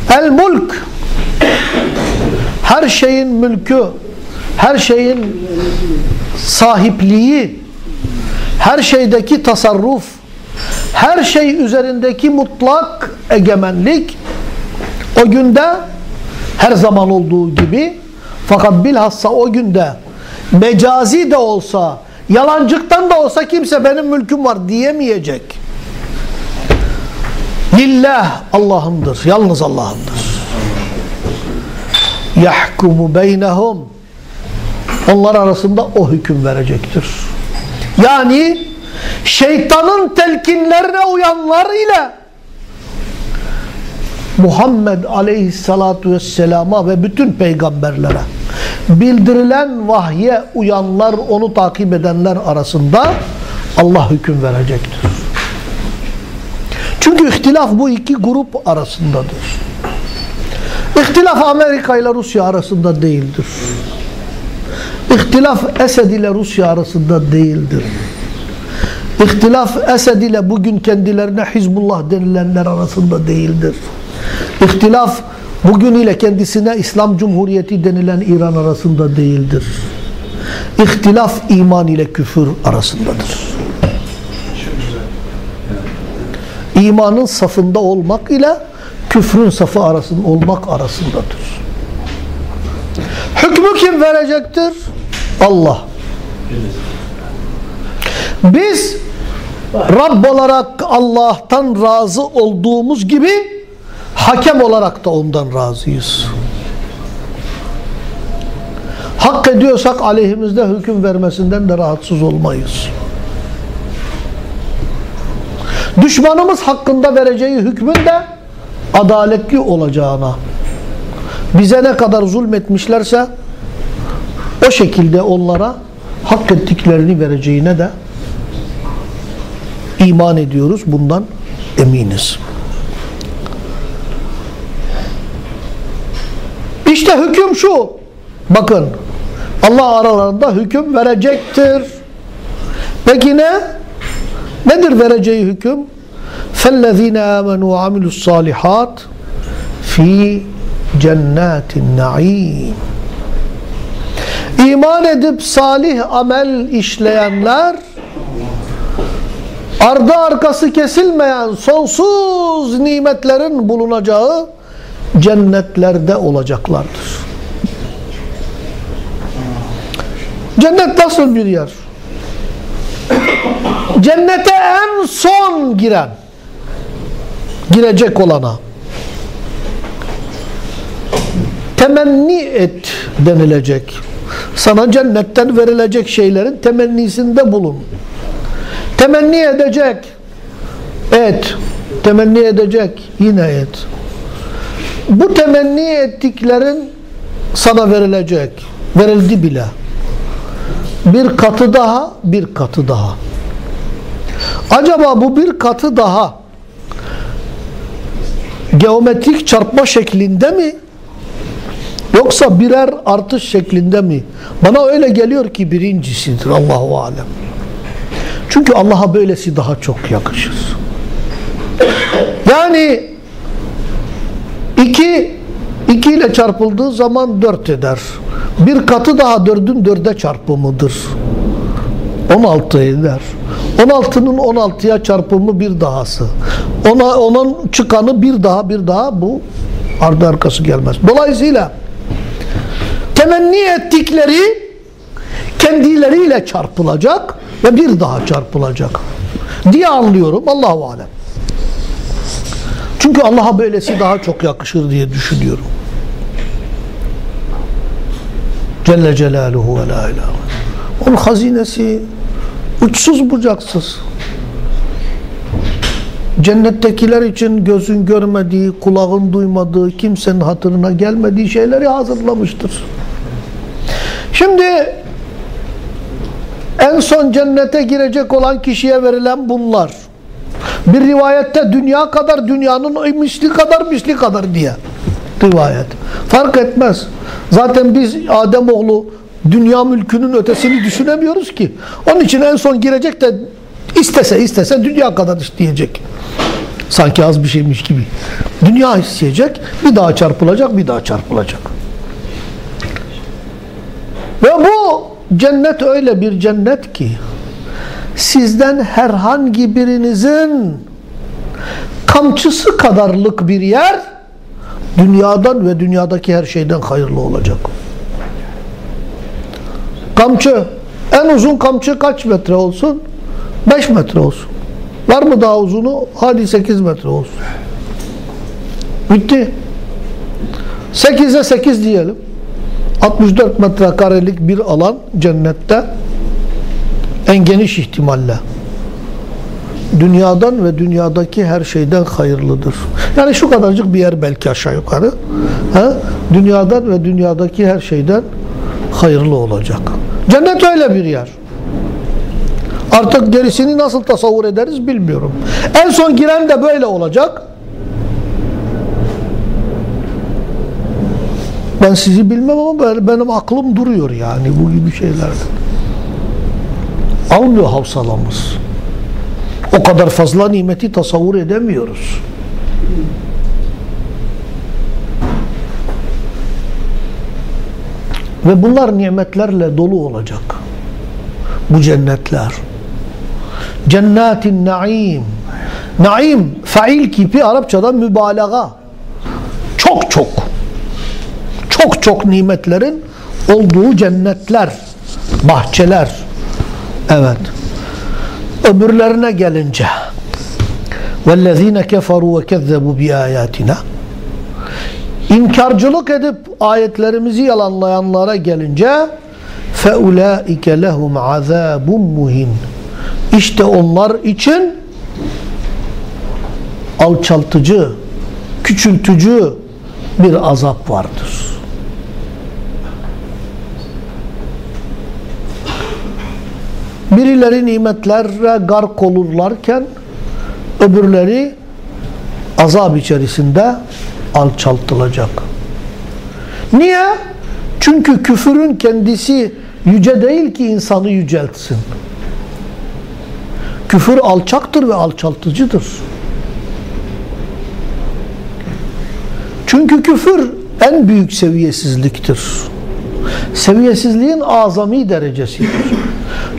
El mulk her şeyin mülkü, her şeyin sahipliği, her şeydeki tasarruf, her şey üzerindeki mutlak egemenlik o günde her zaman olduğu gibi fakat bilhassa o günde mecazi de olsa yalancıktan da olsa kimse benim mülküm var diyemeyecek. Lillah Allah'ındır. Yalnız Allah'ındır. Yahkumu beynehum onlar arasında o hüküm verecektir. Yani şeytanın telkinlerine uyanlar ile Muhammed aleyhissalatu vesselama ve bütün peygamberlere bildirilen vahye uyanlar, onu takip edenler arasında Allah hüküm verecektir. Çünkü ihtilaf bu iki grup arasındadır. İhtilaf Amerika ile Rusya arasında değildir. İhtilaf Esed ile Rusya arasında değildir. İhtilaf Esed ile bugün kendilerine Hizbullah denilenler arasında değildir. İhtilaf bugün ile kendisine İslam Cumhuriyeti denilen İran arasında değildir. İhtilaf iman ile küfür arasındadır. İmanın safında olmak ile küfrün safı arasında olmak arasındadır. Hükmü kim verecektir? Allah. Biz Rabb olarak Allah'tan razı olduğumuz gibi hakem olarak da ondan razıyız. Hak ediyorsak aleyhimizde hüküm vermesinden de rahatsız olmayız. Düşmanımız hakkında vereceği hükmün de adaletli olacağına bize ne kadar zulmetmişlerse o şekilde onlara hak ettiklerini vereceğine de iman ediyoruz. Bundan eminiz. İşte hüküm şu. Bakın Allah aralarında hüküm verecektir. Peki ne? Nedir vereceği hüküm? فَالَّذ۪ينَ آمَنُوا وَعَمِلُوا الصَّالِحَاتِ fi cennetin naim. İman edip salih amel işleyenler ardı arkası kesilmeyen sonsuz nimetlerin bulunacağı cennetlerde olacaklardır. Cennet nasıl bir yer? Cennete en son giren girecek olana temenni et denilecek. Sana cennetten verilecek şeylerin temennisinde bulun. Temenni edecek. Et. Temenni edecek. Yine et. Bu temenni ettiklerin sana verilecek. Verildi bile. Bir katı daha, bir katı daha. Acaba bu bir katı daha geometrik çarpma şeklinde mi? Yoksa birer artış şeklinde mi? Bana öyle geliyor ki birincisidir Allahu alem. Çünkü Allah'a böylesi daha çok yakışır. Yani iki iki ile çarpıldığı zaman dört eder. Bir katı daha dördün dörde çarpımıdır. 16 eder. 16'nın 16'ya çarpımı bir dahası. Ona, onun çıkanı bir daha bir daha bu ardı arkası gelmez. Dolayısıyla temenni ettikleri kendileriyle çarpılacak ve bir daha çarpılacak diye anlıyorum Allahu alem. Çünkü Allah'a böylesi daha çok yakışır diye düşünüyorum. Celle Celaluhu ve la ilahe. Onun hazinesi uçsuz bucaksız. Cennettekiler için gözün görmediği, kulağın duymadığı, kimsenin hatırına gelmediği şeyleri hazırlamıştır. Şimdi en son cennete girecek olan kişiye verilen bunlar. Bir rivayette dünya kadar dünyanın misli kadar misli kadar diye rivayet. Fark etmez. Zaten biz Ademoğlu dünya mülkünün ötesini düşünemiyoruz ki. Onun için en son girecek de istese istese dünya kadar isteyecek. Sanki az bir şeymiş gibi. Dünya isteyecek, bir daha çarpılacak, bir daha çarpılacak. Ve bu cennet öyle bir cennet ki sizden herhangi birinizin kamçısı kadarlık bir yer dünyadan ve dünyadaki her şeyden hayırlı olacak. Kamçı en uzun kamçı kaç metre olsun? 5 metre olsun. Var mı daha uzunu? Hadi 8 metre olsun. Bitti. 8'e 8 diyelim. 64 metrekarelik bir alan cennette en geniş ihtimalle dünyadan ve dünyadaki her şeyden hayırlıdır. Yani şu kadarcık bir yer belki aşağı yukarı. Ha? Dünyadan ve dünyadaki her şeyden hayırlı olacak. Cennet öyle bir yer. Artık gerisini nasıl tasavvur ederiz bilmiyorum. En son giren de böyle olacak. Ben sizi bilmem ama benim aklım duruyor yani bu gibi şeylerden. Almıyor havsalamız. O kadar fazla nimeti tasavvur edemiyoruz. Ve bunlar nimetlerle dolu olacak. Bu cennetler. Cennetin naim. Naim, fail kipi Arapçada mübalağa. Çok çok. Çok çok nimetlerin olduğu cennetler, bahçeler. Evet. Öbürlerine gelince وَالَّذ۪ينَ كَفَرُوا وَكَذَّبُوا بِآيَاتِنَا İnkarcılık edip ayetlerimizi yalanlayanlara gelince فَاُولَٰئِكَ لَهُمْ عَذَابٌ مُهِينٌ İşte onlar için alçaltıcı, küçültücü bir azap vardır. Birileri nimetlere gark olurlarken öbürleri azap içerisinde alçaltılacak. Niye? Çünkü küfürün kendisi yüce değil ki insanı yüceltsin. Küfür alçaktır ve alçaltıcıdır. Çünkü küfür en büyük seviyesizliktir. Seviyesizliğin azami derecesidir.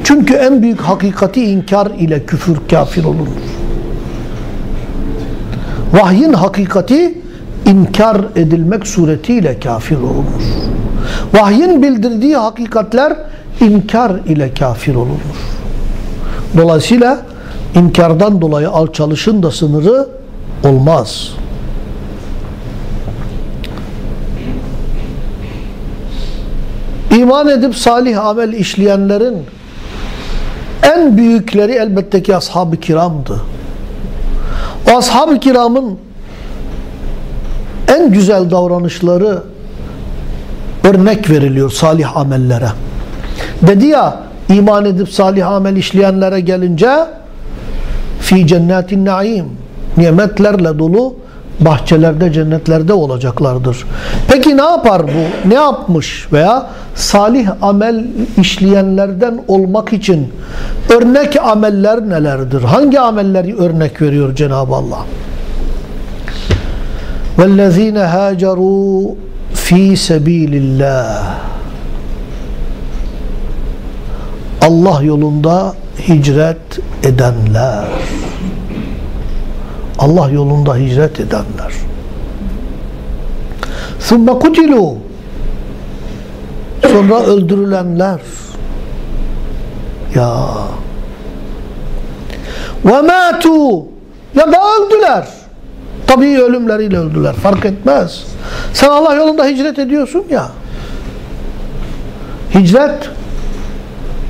Çünkü en büyük hakikati inkar ile küfür kafir olunur. Vahyin hakikati inkar edilmek suretiyle kafir olunur. Vahyin bildirdiği hakikatler inkar ile kafir olunur. Dolayısıyla inkardan dolayı alçalışın da sınırı olmaz. İman edip salih amel işleyenlerin en büyükleri elbette ki ashab-ı kiramdı. O ashab-ı kiramın en güzel davranışları örnek veriliyor salih amellere. Dedi ya iman edip salih amel işleyenlere gelince fi cennetin naim nimetlerle dolu bahçelerde, cennetlerde olacaklardır. Peki ne yapar bu? Ne yapmış? Veya salih amel işleyenlerden olmak için örnek ameller nelerdir? Hangi amelleri örnek veriyor Cenab-ı Allah? وَالَّذ۪ينَ هَاجَرُوا ف۪ي سَب۪يلِ اللّٰهِ Allah yolunda hicret edenler. Allah yolunda hicret edenler. ثُمَّ قُتِلُوا Sonra öldürülenler. Ya. وَمَاتُوا Ya da öldüler. Tabii ölümleriyle öldüler. Fark etmez. Sen Allah yolunda hicret ediyorsun ya. Hicret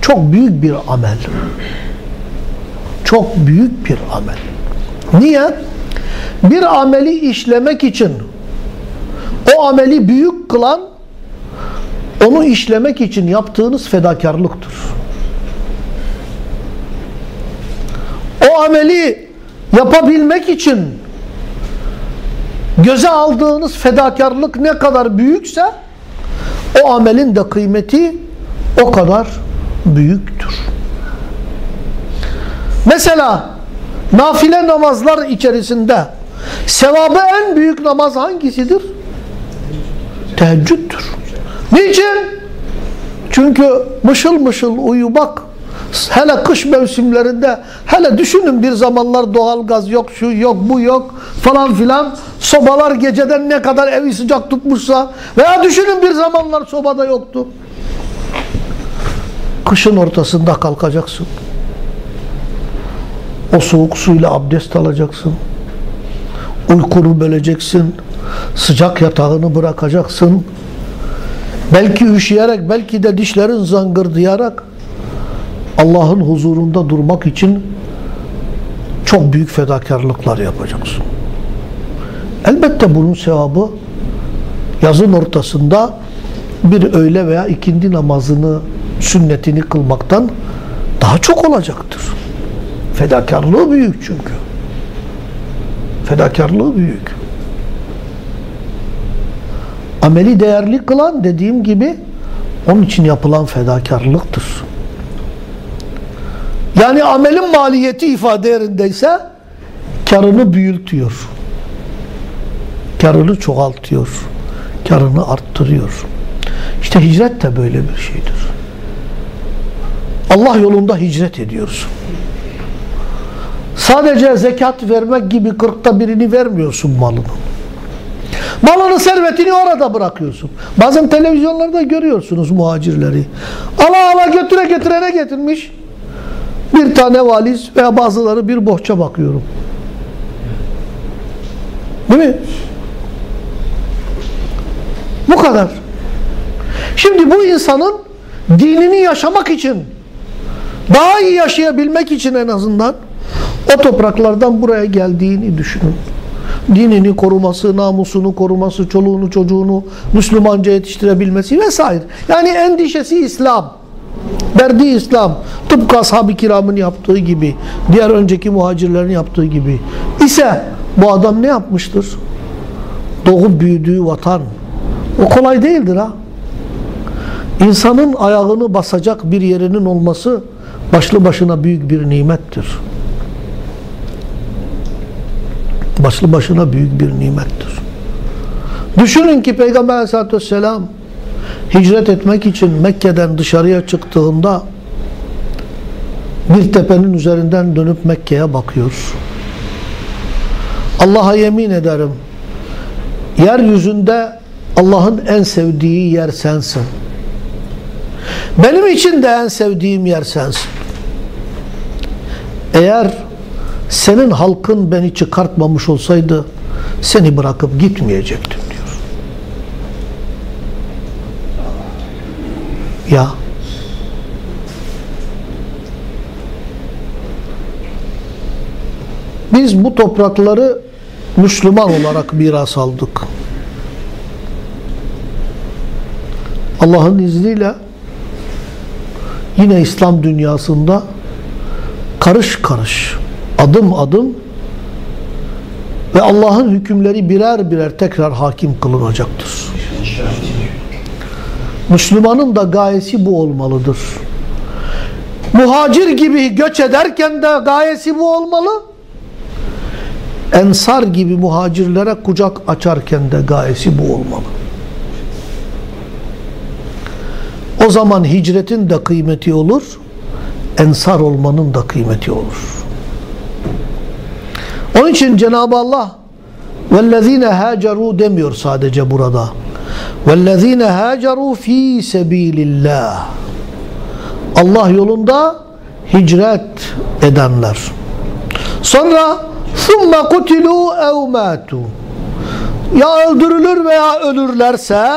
çok büyük bir amel. Çok büyük bir amel. Niye? Bir ameli işlemek için o ameli büyük kılan onu işlemek için yaptığınız fedakarlıktır. O ameli yapabilmek için göze aldığınız fedakarlık ne kadar büyükse o amelin de kıymeti o kadar büyüktür. Mesela nafile namazlar içerisinde sevabı en büyük namaz hangisidir? Teheccüddür. Niçin? Çünkü mışıl mışıl uyu bak. Hele kış mevsimlerinde hele düşünün bir zamanlar doğal gaz yok şu yok bu yok falan filan sobalar geceden ne kadar evi sıcak tutmuşsa veya düşünün bir zamanlar sobada yoktu. Kışın ortasında kalkacaksın. O soğuk suyla abdest alacaksın. Uykunu böleceksin. Sıcak yatağını bırakacaksın. Belki üşüyerek, belki de dişlerin zangırdayarak Allah'ın huzurunda durmak için çok büyük fedakarlıklar yapacaksın. Elbette bunun sevabı yazın ortasında bir öğle veya ikindi namazını, sünnetini kılmaktan daha çok olacaktır. Fedakarlığı büyük çünkü. Fedakarlığı büyük. Ameli değerli kılan dediğim gibi onun için yapılan fedakarlıktır. Yani amelin maliyeti ifade yerindeyse karını büyütüyor. Karını çoğaltıyor. Karını arttırıyor. İşte hicret de böyle bir şeydir. Allah yolunda hicret ediyorsun. Sadece zekat vermek gibi kırkta birini vermiyorsun malını. Malını, servetini orada bırakıyorsun. Bazen televizyonlarda görüyorsunuz muhacirleri. Ala ala götüre götüre ne getirmiş? Bir tane valiz veya bazıları bir bohça bakıyorum. Değil mi? Bu kadar. Şimdi bu insanın dinini yaşamak için daha iyi yaşayabilmek için en azından o topraklardan buraya geldiğini düşünün. Dinini koruması, namusunu koruması, çoluğunu çocuğunu Müslümanca yetiştirebilmesi vesaire. Yani endişesi İslam. Derdi İslam. Tıpkı ashab-ı kiramın yaptığı gibi, diğer önceki muhacirlerin yaptığı gibi ise bu adam ne yapmıştır? Doğup büyüdüğü vatan. O kolay değildir ha. İnsanın ayağını basacak bir yerinin olması başlı başına büyük bir nimettir. Başlı başına büyük bir nimettir. Düşünün ki Peygamber aleyhissalatü vesselam hicret etmek için Mekke'den dışarıya çıktığında bir tepenin üzerinden dönüp Mekke'ye bakıyor. Allah'a yemin ederim yeryüzünde Allah'ın en sevdiği yer sensin. Benim için de en sevdiğim yer sensin. Eğer senin halkın beni çıkartmamış olsaydı seni bırakıp gitmeyecektim diyor. Ya biz bu toprakları Müslüman olarak miras aldık. Allah'ın izniyle yine İslam dünyasında karış karış, adım adım ve Allah'ın hükümleri birer birer tekrar hakim kılınacaktır. Müslümanın da gayesi bu olmalıdır. Muhacir gibi göç ederken de gayesi bu olmalı. Ensar gibi muhacirlere kucak açarken de gayesi bu olmalı. O zaman hicretin de kıymeti olur, ensar olmanın da kıymeti olur. Onun için Cenab-ı Allah وَالَّذ۪ينَ هَاجَرُوا demiyor sadece burada. وَالَّذ۪ينَ هَاجَرُوا ف۪ي سَب۪يلِ اللّٰهِ Allah yolunda hicret edenler. Sonra ثُمَّ قُتِلُوا اَوْ مَاتُوا Ya öldürülür veya ölürlerse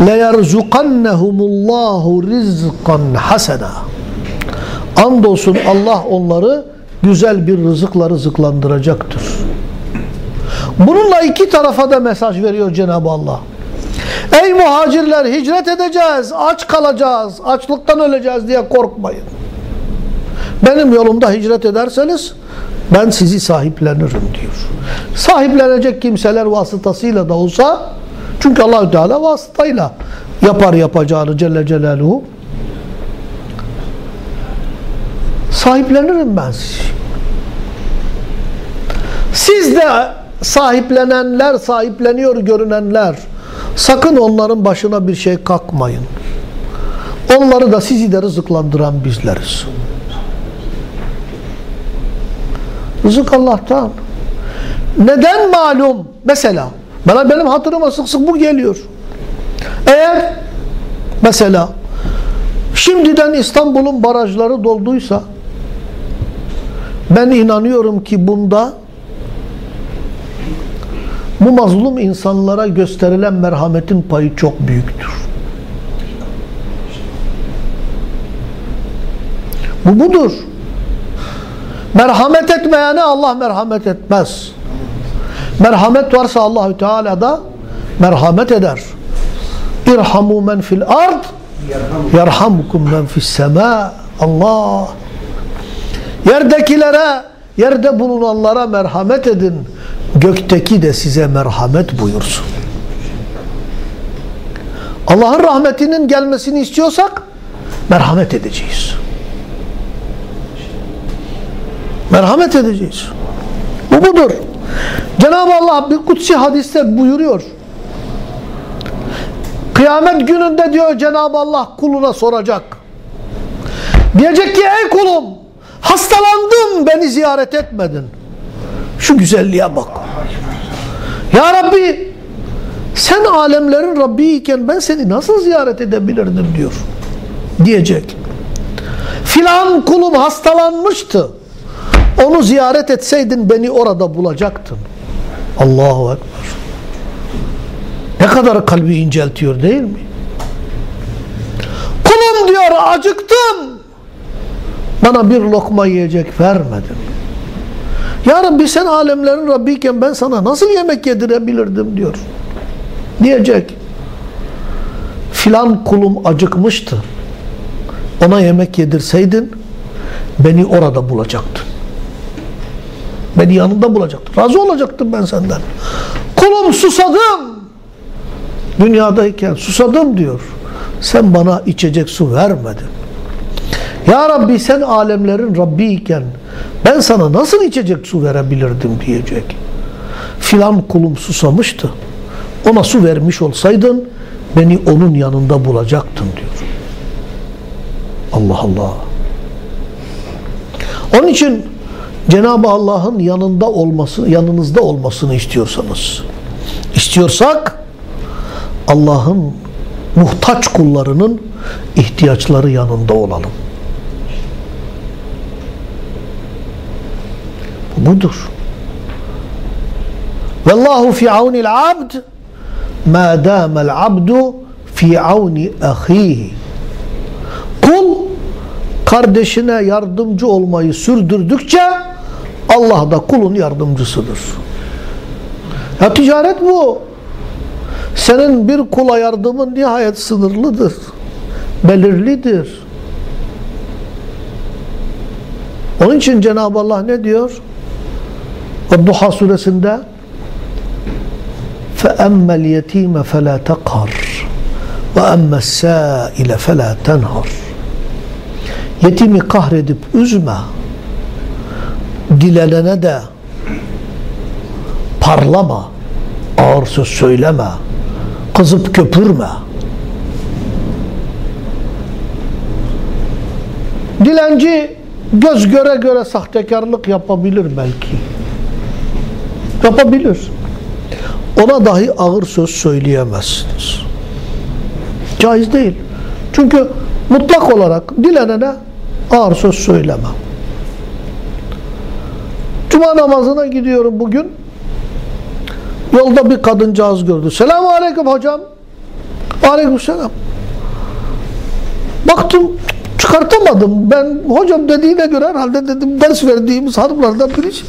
لَيَرْزُقَنَّهُمُ اللّٰهُ رِزْقًا حَسَنًا Andolsun Allah onları güzel bir rızıkla rızıklandıracaktır. Bununla iki tarafa da mesaj veriyor Cenab-ı Allah. Ey muhacirler hicret edeceğiz, aç kalacağız, açlıktan öleceğiz diye korkmayın. Benim yolumda hicret ederseniz ben sizi sahiplenirim diyor. Sahiplenecek kimseler vasıtasıyla da olsa çünkü Allahü Teala vasıtayla yapar yapacağını Celle Celaluhu sahiplenirim ben. Siz de sahiplenenler, sahipleniyor görünenler sakın onların başına bir şey kalkmayın. Onları da sizi de rızıklandıran bizleriz. Rızık Allah'tan. Neden malum? Mesela bana benim hatırıma sık sık bu geliyor. Eğer mesela şimdiden İstanbul'un barajları dolduysa ben inanıyorum ki bunda bu mazlum insanlara gösterilen merhametin payı çok büyüktür. Bu budur. Merhamet etmeyene Allah merhamet etmez. Merhamet varsa Allahü Teala da merhamet eder. İrhamu men fil ard yerhamukum men fis sema. Allah. Yerdekilere, yerde bulunanlara merhamet edin. Gökteki de size merhamet buyursun. Allah'ın rahmetinin gelmesini istiyorsak merhamet edeceğiz. Merhamet edeceğiz. Bu budur. Cenab-ı Allah bir kutsi hadiste buyuruyor. Kıyamet gününde diyor Cenab-ı Allah kuluna soracak. Diyecek ki ey kulum hastalandım beni ziyaret etmedin. Şu güzelliğe bak. Ya Rabbi sen alemlerin Rabbi iken ben seni nasıl ziyaret edebilirdim diyor. Diyecek. Filan kulum hastalanmıştı. Onu ziyaret etseydin beni orada bulacaktın. Allahu Ekber. Ne kadar kalbi inceltiyor değil mi? Kulum diyor acıktım. Bana bir lokma yiyecek vermedin. Ya Rabbi sen alemlerin Rabbiyken ben sana nasıl yemek yedirebilirdim diyor. Diyecek. Filan kulum acıkmıştı. Ona yemek yedirseydin beni orada bulacaktın. Beni yanında bulacaktın. Razı olacaktım ben senden. Kulum susadım. Dünyadayken susadım diyor. Sen bana içecek su vermedin. Ya Rabbi sen alemlerin Rabbi iken ben sana nasıl içecek su verebilirdim diyecek. Filan kulum susamıştı. Ona su vermiş olsaydın beni onun yanında bulacaktın diyor. Allah Allah. Onun için Cenab-ı Allah'ın yanında olması, yanınızda olmasını istiyorsanız, istiyorsak Allah'ın muhtaç kullarının ihtiyaçları yanında olalım. Budur. Vallahu fi aunil abd ma dama'l abdu fi auni ahihi. Kul kardeşine yardımcı olmayı sürdürdükçe Allah da kulun yardımcısıdır. Ya ticaret bu. Senin bir kula yardımın nihayet sınırlıdır. Belirlidir. Onun için Cenab-ı Allah ne diyor? Duha suresinde فَأَمَّا الْيَت۪يمَ فَلَا تَقْهَرْ وَأَمَّا السَّائِلَ فَلَا تَنْهَرْ Yetimi kahredip üzme. Dilenene de parlama. Ağır söz söyleme. Kızıp köpürme. Dilenci göz göre göre sahtekarlık yapabilir belki. Yapabilir. Ona dahi ağır söz söyleyemezsiniz. Caiz değil. Çünkü mutlak olarak dilenene ağır söz söyleme. Cuma namazına gidiyorum bugün. Yolda bir kadıncağız gördü. Selamun aleyküm hocam. Aleyküm selam. Baktım çıkartamadım. Ben hocam dediğine göre herhalde dedim ders verdiğimiz hanımlardan birisi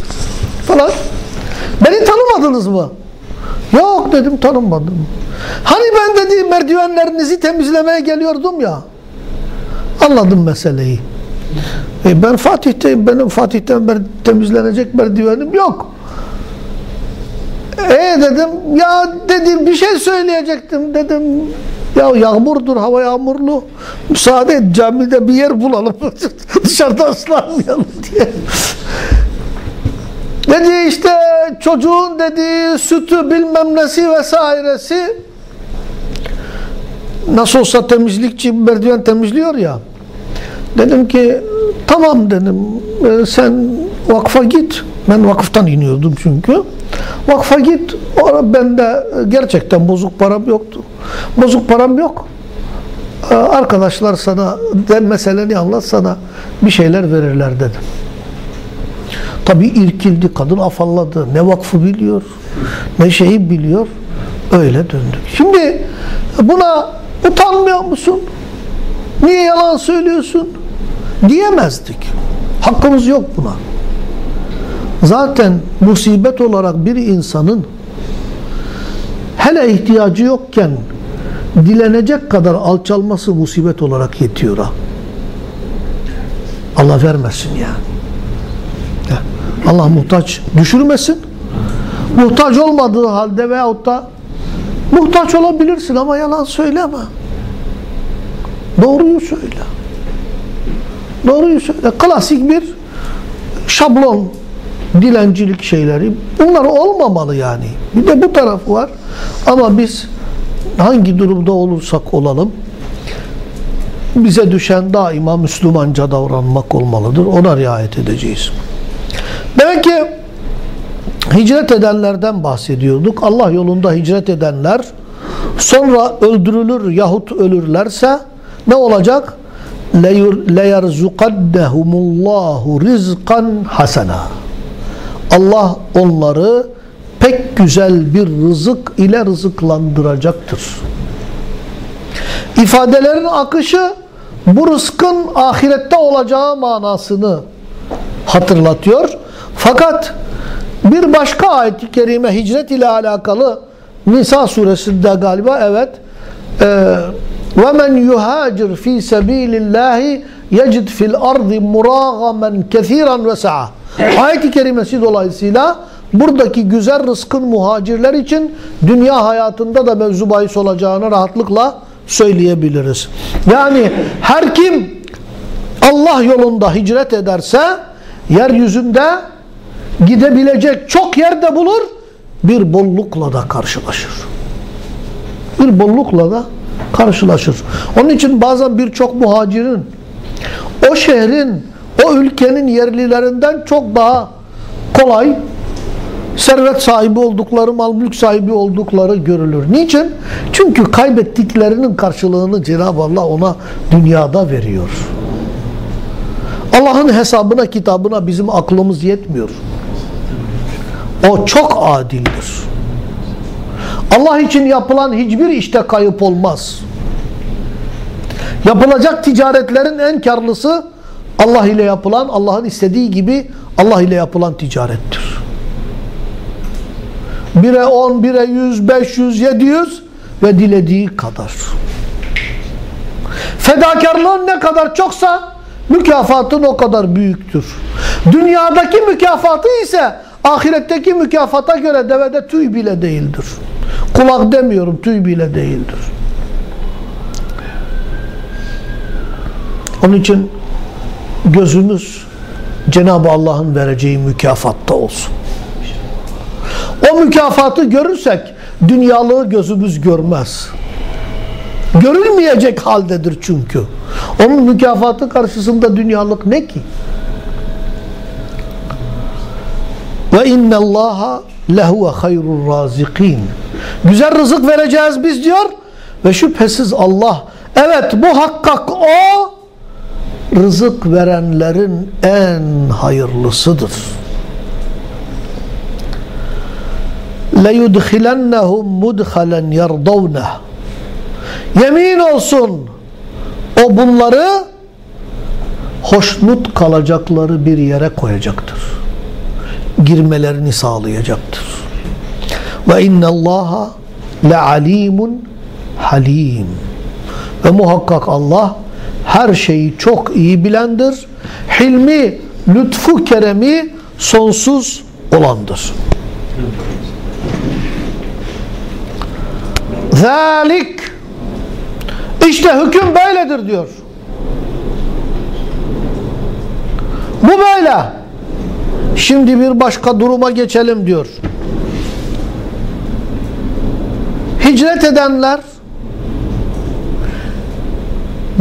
falan. Beni tanımadınız mı? Yok dedim tanımadım. Hani ben dediğim merdivenlerinizi temizlemeye geliyordum ya. Anladım meseleyi. E ben Fatih'teyim. Benim Fatih'ten mer temizlenecek merdivenim yok. E dedim ya dedim bir şey söyleyecektim dedim. Ya yağmurdur hava yağmurlu. Müsaade et camide bir yer bulalım. Dışarıda ıslanmayalım diye. Dedi işte çocuğun dediği sütü bilmem nesi vesairesi nasıl olsa temizlikçi merdiven temizliyor ya. Dedim ki tamam dedim e, sen vakfa git. Ben vakıftan iniyordum çünkü. Vakfa git. Orada bende gerçekten bozuk param yoktu. Bozuk param yok. E, arkadaşlar sana meseleni anlat sana bir şeyler verirler dedim. Tabi irkildi, kadın afalladı. Ne vakfı biliyor, ne şeyi biliyor. Öyle döndük. Şimdi buna utanmıyor musun? Niye yalan söylüyorsun? Diyemezdik. Hakkımız yok buna. Zaten musibet olarak bir insanın hele ihtiyacı yokken dilenecek kadar alçalması musibet olarak yetiyor. Allah vermesin yani. Allah muhtaç düşürmesin. Muhtaç olmadığı halde veyahut da muhtaç olabilirsin ama yalan söyleme. Doğruyu söyle. Doğruyu söyle. Klasik bir şablon dilencilik şeyleri. Bunlar olmamalı yani. Bir de bu tarafı var. Ama biz hangi durumda olursak olalım bize düşen daima Müslümanca davranmak olmalıdır. Ona riayet edeceğiz. Demek ki hicret edenlerden bahsediyorduk. Allah yolunda hicret edenler sonra öldürülür yahut ölürlerse ne olacak? لَيَرْزُقَنَّهُمُ اللّٰهُ رِزْقًا hasena. Allah onları pek güzel bir rızık ile rızıklandıracaktır. İfadelerin akışı bu rızkın ahirette olacağı manasını hatırlatıyor. Fakat bir başka ayet-i kerime hicret ile alakalı Nisa suresinde galiba evet وَمَنْ يُهَاجِرْ ف۪ي سَب۪يلِ اللّٰهِ يَجِدْ فِي الْأَرْضِ مُرَاغَمًا كَثِيرًا وَسَعًا Ayet-i kerimesi dolayısıyla buradaki güzel rızkın muhacirler için dünya hayatında da mevzu bahis olacağını rahatlıkla söyleyebiliriz. Yani her kim Allah yolunda hicret ederse yeryüzünde gidebilecek çok yerde bulur bir bollukla da karşılaşır. Bir bollukla da karşılaşır. Onun için bazen birçok muhacirin o şehrin, o ülkenin yerlilerinden çok daha kolay servet sahibi oldukları, mal mülk sahibi oldukları görülür. Niçin? Çünkü kaybettiklerinin karşılığını Cenab-ı Allah ona dünyada veriyor. Allah'ın hesabına, kitabına bizim aklımız yetmiyor. O çok adildir. Allah için yapılan hiçbir işte kayıp olmaz. Yapılacak ticaretlerin en karlısı Allah ile yapılan, Allah'ın istediği gibi Allah ile yapılan ticarettir. 1'e 10, 1'e 100, 500, 700 ve dilediği kadar. Fedakarlığın ne kadar çoksa mükafatın o kadar büyüktür. Dünyadaki mükafatı ise ahiretteki mükafata göre devede tüy bile değildir. Kulak demiyorum tüy bile değildir. Onun için gözümüz Cenab-ı Allah'ın vereceği mükafatta olsun. O mükafatı görürsek dünyalığı gözümüz görmez. Görülmeyecek haldedir çünkü. Onun mükafatı karşısında dünyalık ne ki? Ve innallaha lehuve hayrul razikin. Güzel rızık vereceğiz biz diyor ve şüphesiz Allah evet bu hakkak o rızık verenlerin en hayırlısıdır. لَيُدْخِلَنَّهُمْ مُدْخَلًا يَرْضَوْنَهُ Yemin olsun o bunları hoşnut kalacakları bir yere koyacaktır. Girmelerini sağlayacaktır. Ve innallaha lealimun halim. Ve muhakkak Allah her şeyi çok iyi bilendir. Hilmi, lütfu, keremi sonsuz olandır. Zalik işte hüküm böyledir diyor. Bu böyle. Şimdi bir başka duruma geçelim diyor. Hicret edenler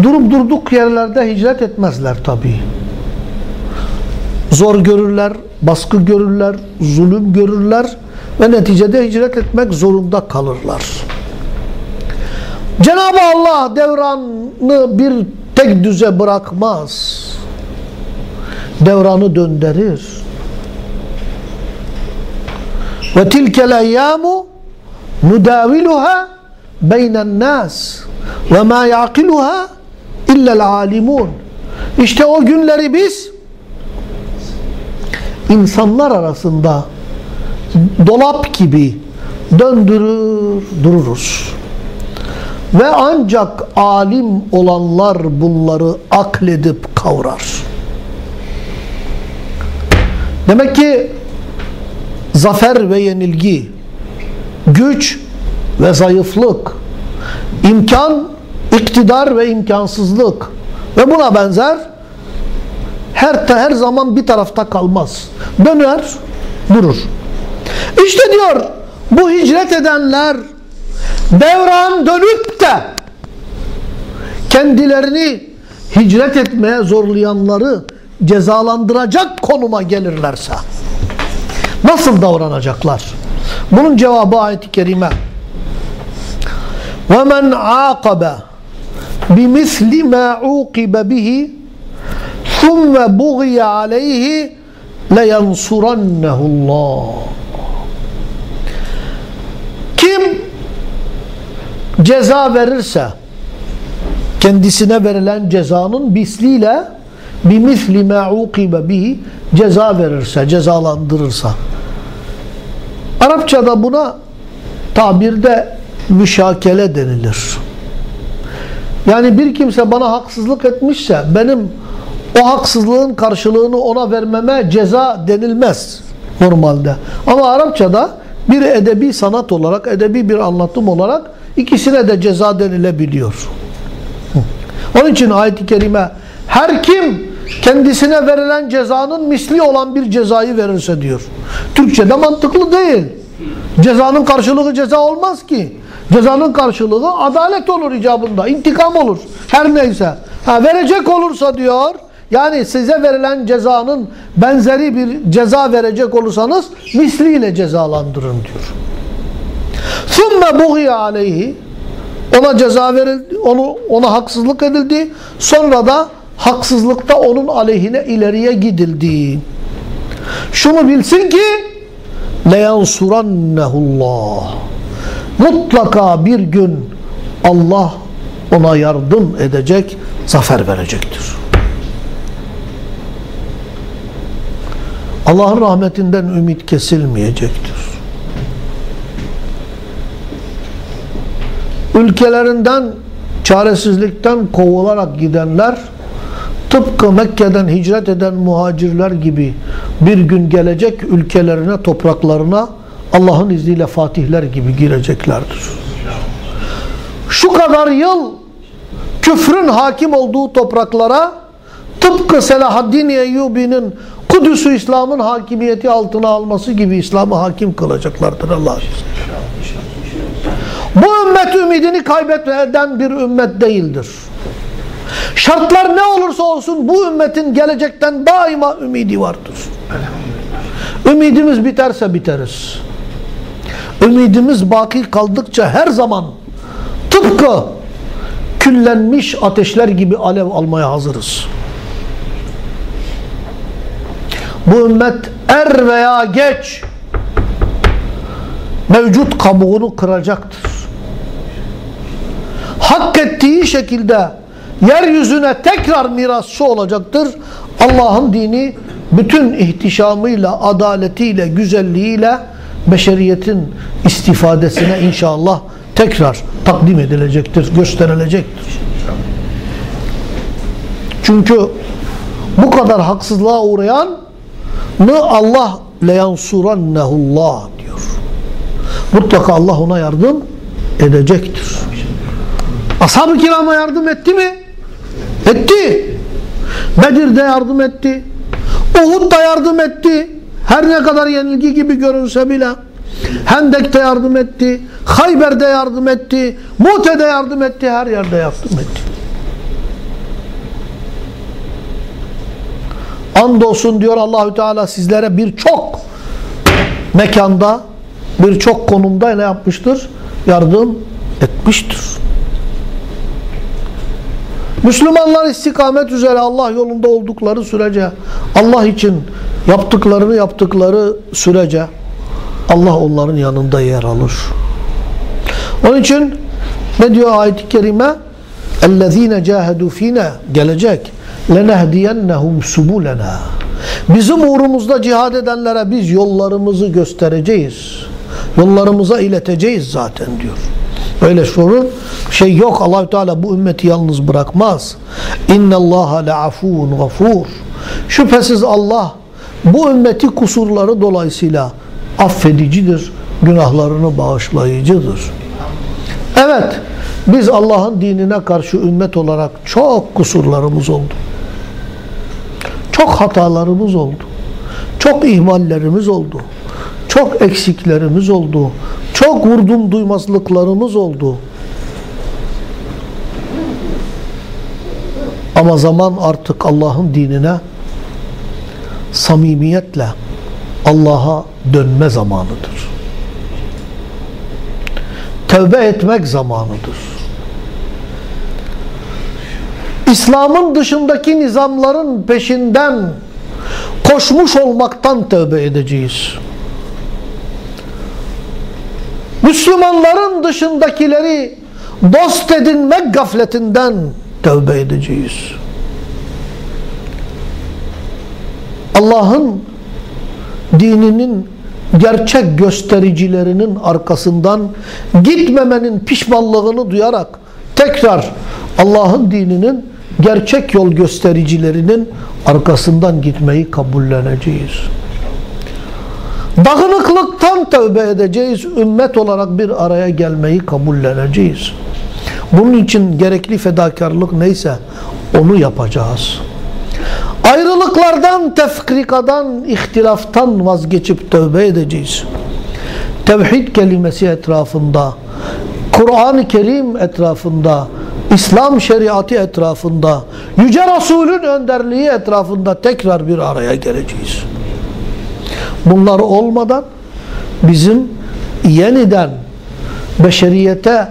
durup durduk yerlerde hicret etmezler tabii. Zor görürler, baskı görürler, zulüm görürler ve neticede hicret etmek zorunda kalırlar. Cenab-ı Allah devranı bir tek düze bırakmaz. Devranı döndürür. Ve tilkel eyyamu nudaviluha beynen nas ve ma yaqiluha illel alimun. İşte o günleri biz insanlar arasında dolap gibi döndürür dururuz. Ve ancak alim olanlar bunları akledip kavrar. Demek ki zafer ve yenilgi, güç ve zayıflık, imkan, iktidar ve imkansızlık ve buna benzer her her zaman bir tarafta kalmaz. Döner, durur. İşte diyor bu hicret edenler devran dönüp de kendilerini hicret etmeye zorlayanları cezalandıracak konuma gelirlerse nasıl davranacaklar? Bunun cevabı ayet-i kerime وَمَنْ عَاقَبَ بِمِثْلِ مَا عُوقِبَ بِهِ ثُمَّ بُغِيَ عَلَيْهِ لَيَنْصُرَنَّهُ اللّٰهِ Kim ceza verirse kendisine verilen cezanın misliyle bimisli ma uqibe bihi ceza verirse, cezalandırırsa. Arapçada buna tabirde müşakele denilir. Yani bir kimse bana haksızlık etmişse benim o haksızlığın karşılığını ona vermeme ceza denilmez normalde. Ama Arapçada bir edebi sanat olarak, edebi bir anlatım olarak ikisine de ceza denilebiliyor. Onun için ayet-i kerime her kim kendisine verilen cezanın misli olan bir cezayı verirse diyor. Türkçe'de mantıklı değil. Cezanın karşılığı ceza olmaz ki. Cezanın karşılığı adalet olur icabında, intikam olur. Her neyse. Ha, verecek olursa diyor, yani size verilen cezanın benzeri bir ceza verecek olursanız misliyle cezalandırın diyor. ثُمَّ بُغِيَ عَلَيْهِ Ona ceza verildi, onu, ona haksızlık edildi. Sonra da haksızlıkta onun aleyhine ileriye gidildi. Şunu bilsin ki leyansurannehullah mutlaka bir gün Allah ona yardım edecek, zafer verecektir. Allah'ın rahmetinden ümit kesilmeyecektir. Ülkelerinden, çaresizlikten kovularak gidenler tıpkı Mekke'den hicret eden muhacirler gibi bir gün gelecek ülkelerine, topraklarına Allah'ın izniyle fatihler gibi gireceklerdir. Şu kadar yıl küfrün hakim olduğu topraklara tıpkı Selahaddin Eyyubi'nin Kudüs'ü İslam'ın hakimiyeti altına alması gibi İslam'ı hakim kılacaklardır Allah Bu ümmet ümidini kaybetmeden bir ümmet değildir. Şartlar ne olursa olsun bu ümmetin gelecekten daima ümidi vardır. Ümidimiz biterse biteriz. Ümidimiz baki kaldıkça her zaman tıpkı küllenmiş ateşler gibi alev almaya hazırız. Bu ümmet er veya geç mevcut kabuğunu kıracaktır. Hak ettiği şekilde yeryüzüne tekrar mirasçı olacaktır. Allah'ın dini bütün ihtişamıyla, adaletiyle, güzelliğiyle beşeriyetin istifadesine inşallah tekrar takdim edilecektir, gösterilecektir. Çünkü bu kadar haksızlığa uğrayan Allah leyansurannehullah diyor. Mutlaka Allah ona yardım edecektir. Ashab-ı kirama yardım etti mi? Etti. Bedir'de yardım etti. Uhud'da yardım etti. Her ne kadar yenilgi gibi görünse bile. Hendek'te yardım etti. Hayber'de yardım etti. Mute'de yardım etti. Her yerde yardım etti. Andolsun diyor Allahü Teala sizlere birçok mekanda, birçok konumda ne yapmıştır? Yardım etmiştir. Müslümanlar istikamet üzere Allah yolunda oldukları sürece, Allah için yaptıklarını yaptıkları sürece Allah onların yanında yer alır. Onun için ne diyor ayet-i kerime? اَلَّذ۪ينَ جَاهَدُوا ف۪ينَا Gelecek. لَنَهْدِيَنَّهُمْ سُبُولَنَا Bizim uğrumuzda cihad edenlere biz yollarımızı göstereceğiz. Yollarımıza ileteceğiz zaten diyor. Böyle sorun şey yok. Allahü Teala bu ümmeti yalnız bırakmaz. İnna Allaha le'afuvun gafur. Şüphesiz Allah bu ümmeti kusurları dolayısıyla affedicidir. Günahlarını bağışlayıcıdır. Evet, biz Allah'ın dinine karşı ümmet olarak çok kusurlarımız oldu. Çok hatalarımız oldu. Çok ihmallerimiz oldu. Çok eksiklerimiz oldu. Çok vurdum duymazlıklarımız oldu. Ama zaman artık Allah'ın dinine samimiyetle Allah'a dönme zamanıdır. Tevbe etmek zamanıdır. İslam'ın dışındaki nizamların peşinden koşmuş olmaktan tövbe edeceğiz. Müslümanların dışındakileri dost edinmek gafletinden tövbe edeceğiz. Allah'ın dininin gerçek göstericilerinin arkasından gitmemenin pişmanlığını duyarak tekrar Allah'ın dininin gerçek yol göstericilerinin arkasından gitmeyi kabulleneceğiz. Dağınıklıktan tövbe edeceğiz. Ümmet olarak bir araya gelmeyi kabulleneceğiz. Bunun için gerekli fedakarlık neyse onu yapacağız. Ayrılıklardan, tefrikadan, ihtilaftan vazgeçip tövbe edeceğiz. Tevhid kelimesi etrafında, Kur'an-ı Kerim etrafında, İslam şeriatı etrafında, Yüce Resul'ün önderliği etrafında tekrar bir araya geleceğiz. Bunlar olmadan bizim yeniden beşeriyete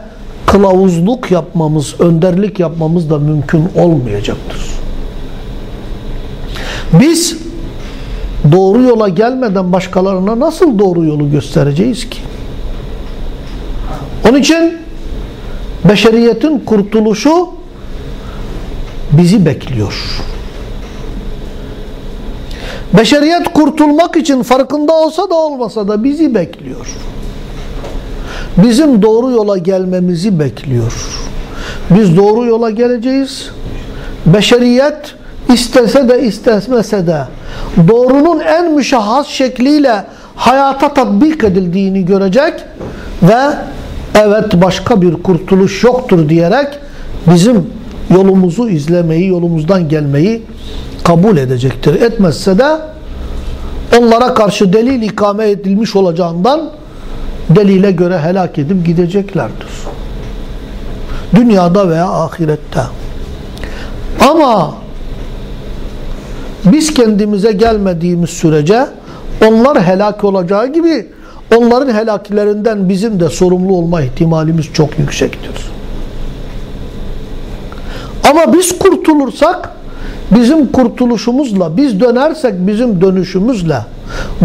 kılavuzluk yapmamız, önderlik yapmamız da mümkün olmayacaktır. Biz doğru yola gelmeden başkalarına nasıl doğru yolu göstereceğiz ki? Onun için beşeriyetin kurtuluşu bizi bekliyor. Beşeriyet kurtulmak için farkında olsa da olmasa da bizi bekliyor. Bizim doğru yola gelmemizi bekliyor. Biz doğru yola geleceğiz. Beşeriyet istese de istemese de doğrunun en müşahhas şekliyle hayata tatbik edildiğini görecek ve evet başka bir kurtuluş yoktur diyerek bizim yolumuzu izlemeyi, yolumuzdan gelmeyi kabul edecektir. Etmezse de onlara karşı delil ikame edilmiş olacağından delile göre helak edip gideceklerdir. Dünyada veya ahirette. Ama biz kendimize gelmediğimiz sürece onlar helak olacağı gibi onların helaklerinden bizim de sorumlu olma ihtimalimiz çok yüksektir. Ama biz kurtulursak bizim kurtuluşumuzla, biz dönersek bizim dönüşümüzle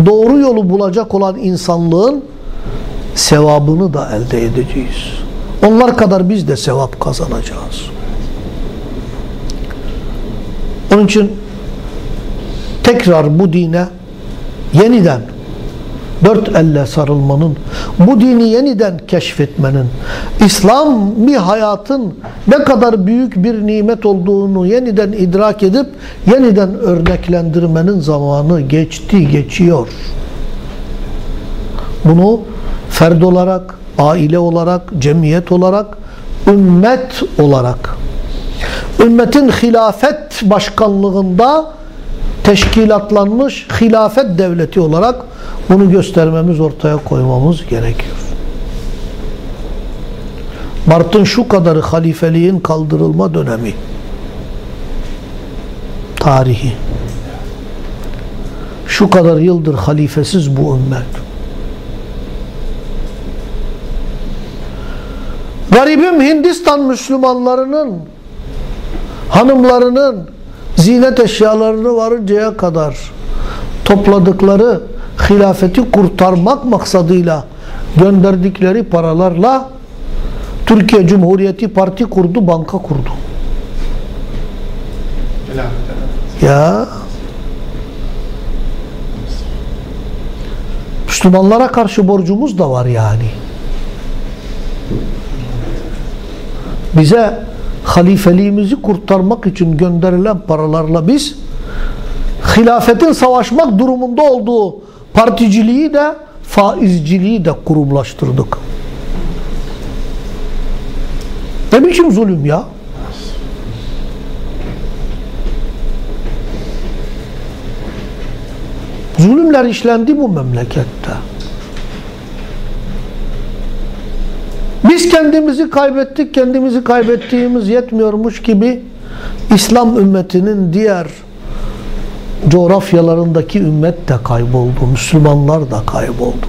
doğru yolu bulacak olan insanlığın sevabını da elde edeceğiz. Onlar kadar biz de sevap kazanacağız. Onun için tekrar bu dine yeniden dört elle sarılmanın, bu dini yeniden keşfetmenin, İslami hayatın ne kadar büyük bir nimet olduğunu yeniden idrak edip yeniden örneklendirmenin zamanı geçti, geçiyor. Bunu ferd olarak, aile olarak, cemiyet olarak, ümmet olarak, ümmetin hilafet başkanlığında teşkilatlanmış hilafet devleti olarak bunu göstermemiz, ortaya koymamız gerekiyor. Mart'ın şu kadarı halifeliğin kaldırılma dönemi. Tarihi. şu kadar yıldır halifesiz bu ümmet. Garibim Hindistan Müslümanlarının hanımlarının zinet eşyalarını varıncaya kadar topladıkları hilafeti kurtarmak maksadıyla gönderdikleri paralarla Türkiye Cumhuriyeti Parti kurdu, banka kurdu. Ya Müslümanlara karşı borcumuz da var yani. Bize halifeliğimizi kurtarmak için gönderilen paralarla biz hilafetin savaşmak durumunda olduğu particiliği de faizciliği de kurumlaştırdık. Ne biçim zulüm ya? Zulümler işlendi bu memlekette. Biz kendimizi kaybettik, kendimizi kaybettiğimiz yetmiyormuş gibi İslam ümmetinin diğer coğrafyalarındaki ümmet de kayboldu, Müslümanlar da kayboldu.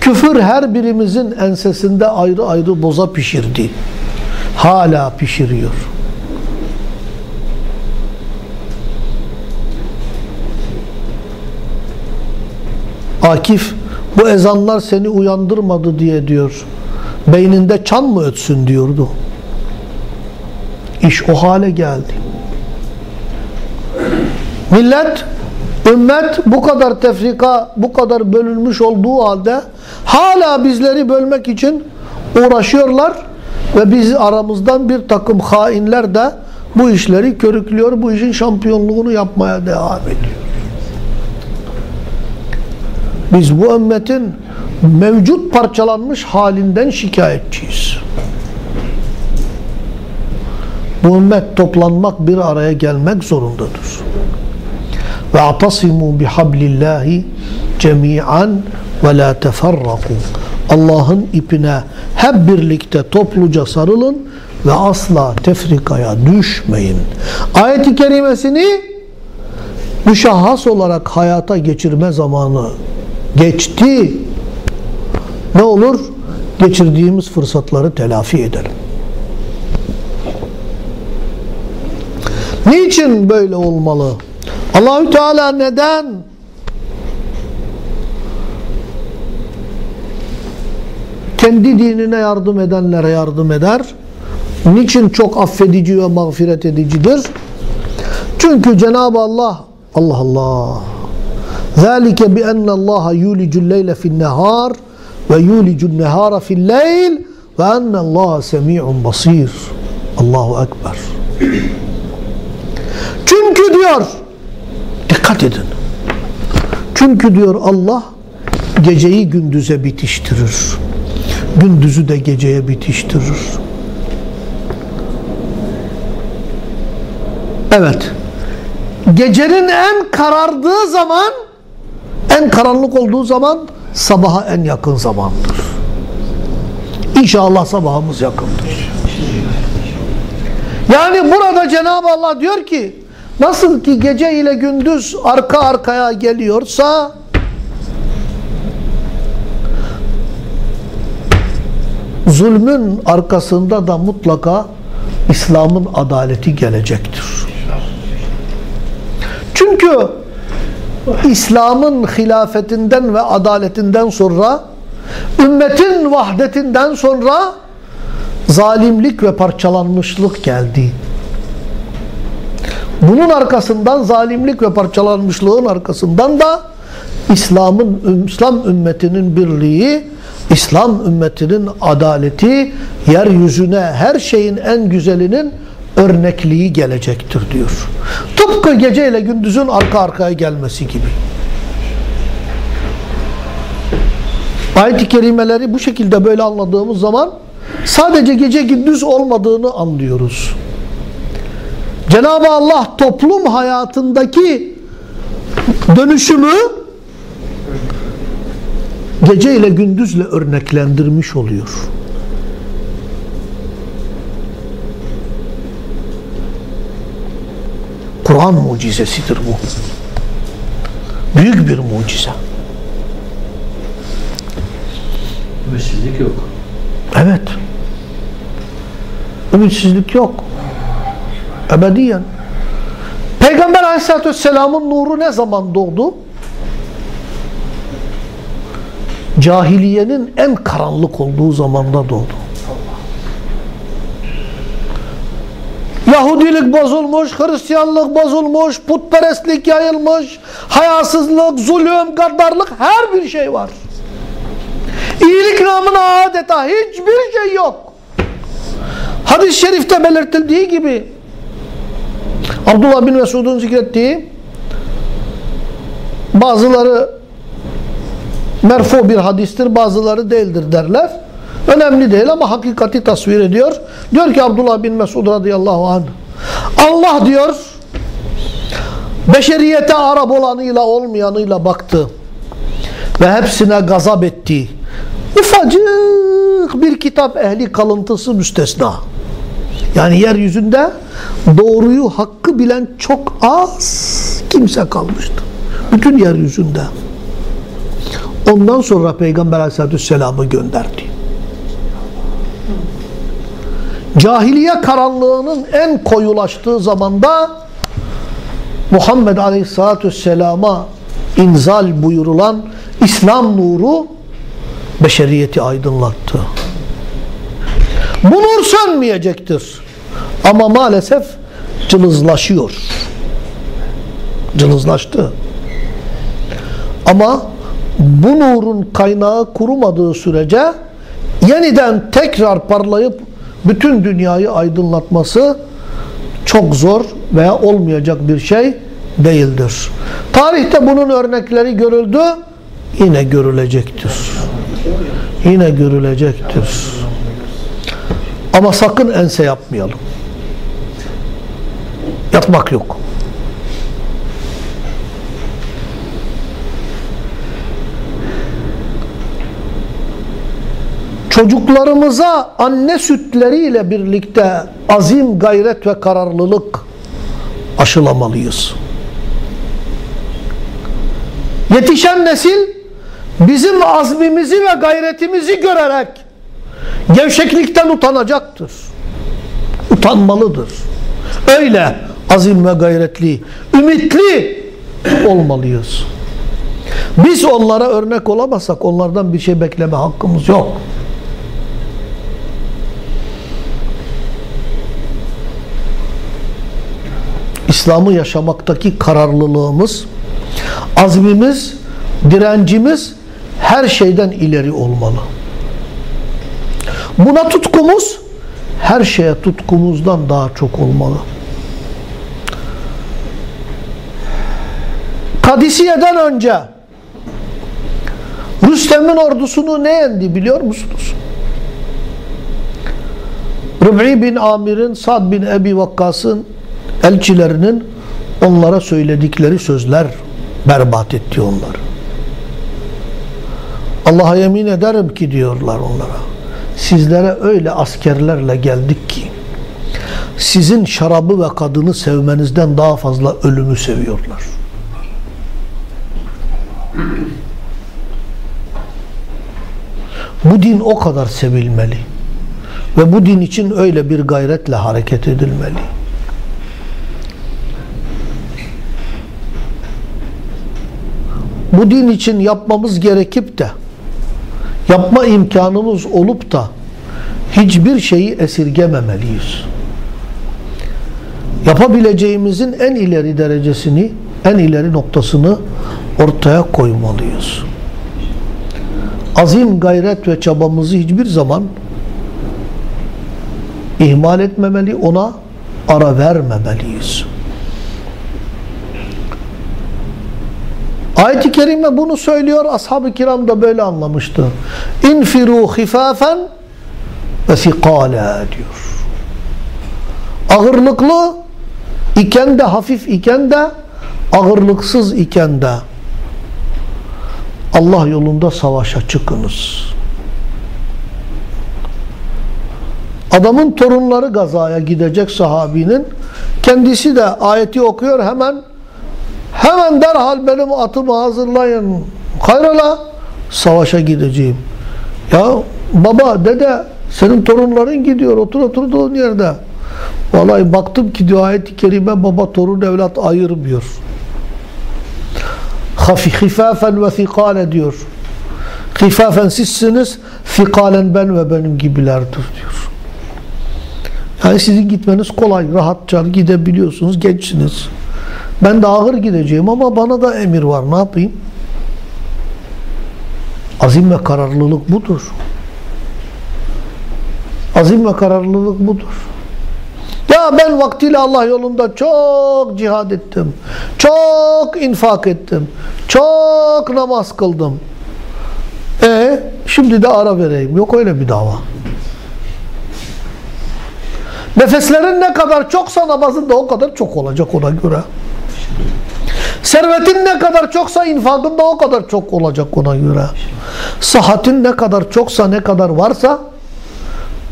Küfür her birimizin ensesinde ayrı ayrı boza pişirdi. Hala pişiriyor. Akif bu ezanlar seni uyandırmadı diye diyor. Beyninde çan mı ötsün diyordu. İş o hale geldi. Millet, ümmet bu kadar tefrika, bu kadar bölünmüş olduğu halde hala bizleri bölmek için uğraşıyorlar ve biz aramızdan bir takım hainler de bu işleri körüklüyor, bu işin şampiyonluğunu yapmaya devam ediyor. Biz bu ümmetin mevcut parçalanmış halinden şikayetçiyiz. Bu ümmet toplanmak, bir araya gelmek zorundadır. Ve atasimu bihablillahi cemi'an ve la teferraku. Allah'ın ipine hep birlikte topluca sarılın ve asla tefrikaya düşmeyin. Ayet-i kerimesini müşahhas olarak hayata geçirme zamanı geçti. Ne olur? Geçirdiğimiz fırsatları telafi edelim. Niçin böyle olmalı? Allahü Teala neden kendi dinine yardım edenlere yardım eder? Niçin çok affedici ve mağfiret edicidir? Çünkü Cenab-ı Allah Allah Allah ذَٰلِكَ بِأَنَّ اللّٰهَ يُولِجُ اللَّيْلَ فِي النَّهَارِ وَيُولِجُ النَّهَارَ فِي اللَّيْلِ وَأَنَّ اللّٰهَ سَمِيعٌ بَصِيرٌ Allahu Ekber. Çünkü diyor, dikkat edin. Çünkü diyor Allah geceyi gündüze bitiştirir. Gündüzü de geceye bitiştirir. Evet. Gecenin en karardığı zaman en karanlık olduğu zaman sabaha en yakın zamandır. İnşallah sabahımız yakındır. Yani burada Cenab-ı Allah diyor ki nasıl ki gece ile gündüz arka arkaya geliyorsa zulmün arkasında da mutlaka İslam'ın adaleti gelecektir. Çünkü İslam'ın hilafetinden ve adaletinden sonra ümmetin vahdetinden sonra zalimlik ve parçalanmışlık geldi. Bunun arkasından zalimlik ve parçalanmışlığın arkasından da İslam'ın İslam ümmetinin birliği, İslam ümmetinin adaleti, yeryüzüne her şeyin en güzelinin örnekliği gelecektir diyor. Tıpkı gece ile gündüzün arka arkaya gelmesi gibi. Ayet-i kerimeleri bu şekilde böyle anladığımız zaman sadece gece gündüz olmadığını anlıyoruz. Cenab-ı Allah toplum hayatındaki dönüşümü gece ile gündüzle örneklendirmiş oluyor. Kur'an mucizesidir bu. Büyük bir mucize. Ümitsizlik yok. Evet. Ümitsizlik yok. Ebediyen. Peygamber aleyhissalatü vesselamın nuru ne zaman doğdu? Cahiliyenin en karanlık olduğu zamanda doğdu. Yahudilik bozulmuş, Hristiyanlık bozulmuş, putperestlik yayılmış, hayasızlık, zulüm, gaddarlık her bir şey var. İyilik namına adeta hiçbir şey yok. Hadis-i şerifte belirtildiği gibi Abdullah bin Mesud'un zikrettiği bazıları merfu bir hadistir, bazıları değildir derler. Önemli değil ama hakikati tasvir ediyor. Diyor ki Abdullah bin Mesud radıyallahu anh Allah diyor beşeriyete Arap olanıyla olmayanıyla baktı ve hepsine gazap etti. Ufacık bir kitap ehli kalıntısı müstesna. Yani yeryüzünde doğruyu hakkı bilen çok az kimse kalmıştı. Bütün yeryüzünde. Ondan sonra Peygamber Aleyhisselatü Vesselam'ı gönderdi. Cahiliye karanlığının en koyulaştığı zamanda Muhammed Aleyhisselatü Vesselam'a inzal buyurulan İslam nuru beşeriyeti aydınlattı. Bu nur sönmeyecektir. Ama maalesef cılızlaşıyor. Cılızlaştı. Ama bu nurun kaynağı kurumadığı sürece yeniden tekrar parlayıp bütün dünyayı aydınlatması çok zor veya olmayacak bir şey değildir. Tarihte bunun örnekleri görüldü, yine görülecektir. Yine görülecektir. Ama sakın ense yapmayalım. Yatmak yok. Çocuklarımıza anne sütleriyle birlikte azim, gayret ve kararlılık aşılamalıyız. Yetişen nesil bizim azmimizi ve gayretimizi görerek gevşeklikten utanacaktır. Utanmalıdır. Öyle azim ve gayretli, ümitli olmalıyız. Biz onlara örnek olamazsak onlardan bir şey bekleme hakkımız yok. İslam'ı yaşamaktaki kararlılığımız, azmimiz, direncimiz her şeyden ileri olmalı. Buna tutkumuz her şeye tutkumuzdan daha çok olmalı. Kadisiye'den önce Rüstem'in ordusunu ne yendi biliyor musunuz? Rüb'i bin Amir'in, Sad bin Ebi Vakkas'ın elçilerinin onlara söyledikleri sözler berbat etti onları. Allah'a yemin ederim ki diyorlar onlara. Sizlere öyle askerlerle geldik ki sizin şarabı ve kadını sevmenizden daha fazla ölümü seviyorlar. Bu din o kadar sevilmeli. Ve bu din için öyle bir gayretle hareket edilmeli. Bu din için yapmamız gerekip de yapma imkanımız olup da hiçbir şeyi esirgememeliyiz. Yapabileceğimizin en ileri derecesini, en ileri noktasını ortaya koymalıyız. Azim, gayret ve çabamızı hiçbir zaman ihmal etmemeli, ona ara vermemeliyiz. Ayet-i Kerime bunu söylüyor, ashab-ı kiram da böyle anlamıştı. İnfiru hifafen ve sikala diyor. Ağırlıklı iken de hafif iken de ağırlıksız iken de Allah yolunda savaşa çıkınız. Adamın torunları gazaya gidecek sahabinin Kendisi de ayeti okuyor hemen hemen derhal benim atımı hazırlayın. Hayrola? Savaşa gideceğim. Ya baba dede senin torunların gidiyor otur oturduğun yerde. Vallahi baktım ki diyor ayet-i kerime baba torun evlat ayırmıyor. Hifafen ve thikale diyor. Hifafen sizsiniz, thikalen ben ve benim gibilerdir diyor. Yani sizin gitmeniz kolay, rahatça gidebiliyorsunuz, gençsiniz. Ben de ağır gideceğim ama bana da emir var, ne yapayım? Azim ve kararlılık budur. Azim ve kararlılık budur. Ya ben vaktiyle Allah yolunda çok cihad ettim. Çok infak ettim. Çok namaz kıldım. E şimdi de ara vereyim. Yok öyle bir dava. Nefeslerin ne kadar çoksa namazın da o kadar çok olacak ona göre. Servetin ne kadar çoksa infakın da o kadar çok olacak ona göre. Sıhhatin ne kadar çoksa ne kadar varsa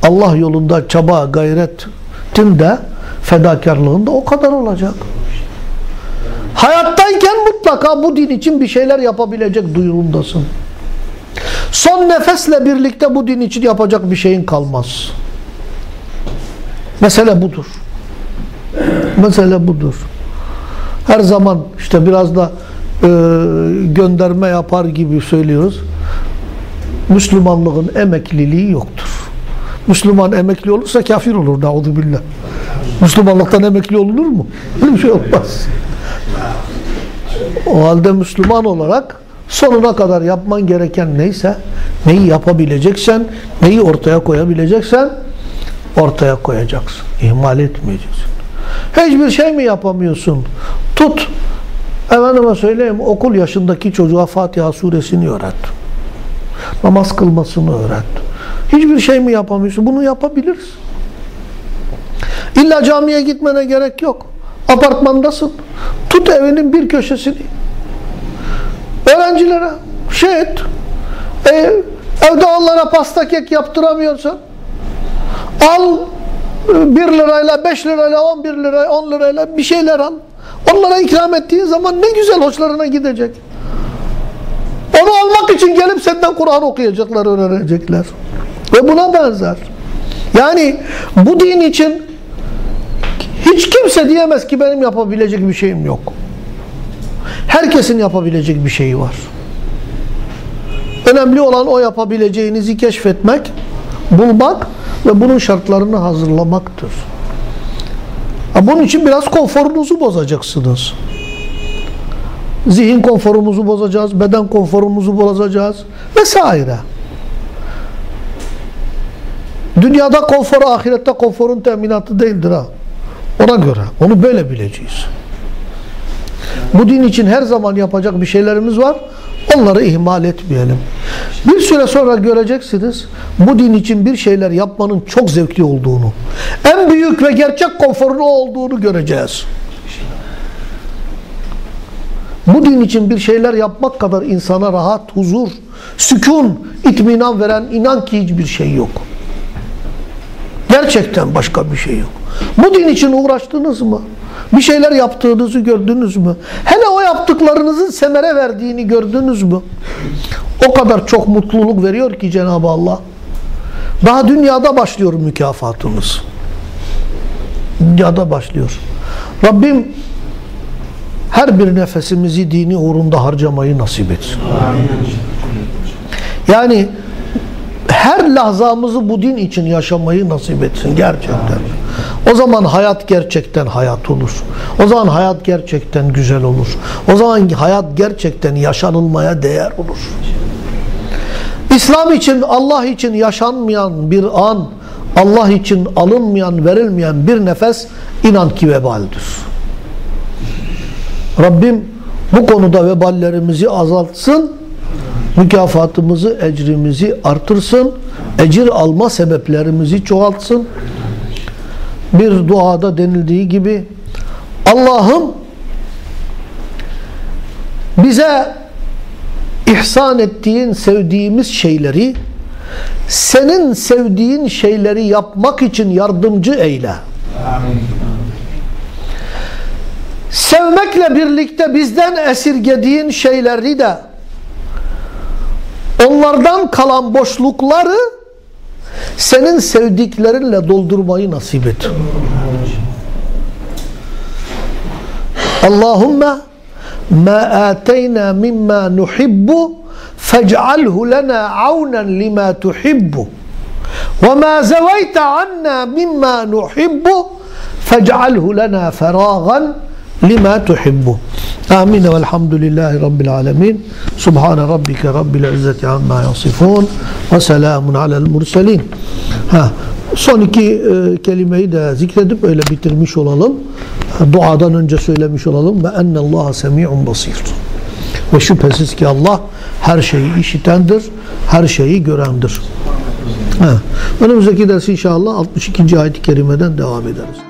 Allah yolunda çaba, gayretin de fedakarlığın da o kadar olacak. Hayattayken mutlaka bu din için bir şeyler yapabilecek duyurundasın. Son nefesle birlikte bu din için yapacak bir şeyin kalmaz. Mesele budur. Mesele budur. Her zaman işte biraz da e, gönderme yapar gibi söylüyoruz. Müslümanlığın emekliliği yoktur. Müslüman emekli olursa kafir olur. Nauzu billah. Müslümanlıktan emekli olunur mu? Öyle bir şey olmaz. O halde Müslüman olarak sonuna kadar yapman gereken neyse, neyi yapabileceksen, neyi ortaya koyabileceksen ortaya koyacaksın. İhmal etmeyeceksin. Hiçbir şey mi yapamıyorsun? Tut. Efendime söyleyeyim okul yaşındaki çocuğa Fatiha suresini öğret. Namaz kılmasını öğret. Hiçbir şey mi yapamıyorsun? Bunu yapabiliriz. İlla camiye gitmene gerek yok. Apartmandasın. Tut evinin bir köşesini. Öğrencilere şey et. E, evde onlara pasta kek yaptıramıyorsan al 1 lirayla, 5 lirayla, 11 lirayla, 10 lirayla bir şeyler al. Onlara ikram ettiğin zaman ne güzel hoşlarına gidecek. Onu almak için gelip senden Kur'an okuyacaklar, öğrenecekler. Ve buna benzer. Yani bu din için hiç kimse diyemez ki benim yapabilecek bir şeyim yok. Herkesin yapabilecek bir şeyi var. Önemli olan o yapabileceğinizi keşfetmek, bulmak ve bunun şartlarını hazırlamaktır. Bunun için biraz konforunuzu bozacaksınız. Zihin konforumuzu bozacağız, beden konforumuzu bozacağız vesaire. Dünyada konfor, ahirette konforun teminatı değildir ha. Ona göre. Onu böyle bileceğiz. Bu din için her zaman yapacak bir şeylerimiz var. Onları ihmal etmeyelim. Bir süre sonra göreceksiniz bu din için bir şeyler yapmanın çok zevkli olduğunu. En büyük ve gerçek konforun o olduğunu göreceğiz. Bu din için bir şeyler yapmak kadar insana rahat, huzur, sükun, itminan veren inan ki hiçbir şey yok. Gerçekten başka bir şey yok. Bu din için uğraştınız mı? Bir şeyler yaptığınızı gördünüz mü? Hele o yaptıklarınızın semere verdiğini gördünüz mü? O kadar çok mutluluk veriyor ki Cenab-ı Allah. Daha dünyada başlıyor mükafatımız. Dünyada başlıyor. Rabbim her bir nefesimizi dini uğrunda harcamayı nasip etsin. Yani her lahzamızı bu din için yaşamayı nasip etsin gerçekten. O zaman hayat gerçekten hayat olur. O zaman hayat gerçekten güzel olur. O zaman hayat gerçekten yaşanılmaya değer olur. İslam için, Allah için yaşanmayan bir an, Allah için alınmayan, verilmeyen bir nefes inan ki vebaldir. Rabbim bu konuda veballerimizi azaltsın, mükafatımızı, ecrimizi artırsın, ecir alma sebeplerimizi çoğaltsın. Bir duada denildiği gibi Allah'ım bize ihsan ettiğin, sevdiğimiz şeyleri senin sevdiğin şeyleri yapmak için yardımcı eyle. sevmekle birlikte bizden esirgediğin şeyleri de onlardan kalan boşlukları senin sevdiklerinle doldurmayı nasip et. Allahümme ma ateyna mimma nuhibbu fec'alhu lana avnen lima tuhibbu ve ma zavayte anna mimma nuhibbu fec'alhu lana feragan lima tuhibbu. Amin ve elhamdülillahi rabbil alemin. Subhane rabbike rabbil izzeti amma yasifun ve selamun alel murselin. Ha, son iki e, kelimeyi de zikredip öyle bitirmiş olalım. Duadan önce söylemiş olalım. Ve ennallaha semi'un basir. Ve şüphesiz ki Allah her şeyi işitendir, her şeyi görendir. Ha. Önümüzdeki ders inşallah 62. ayet-i kerimeden devam ederiz.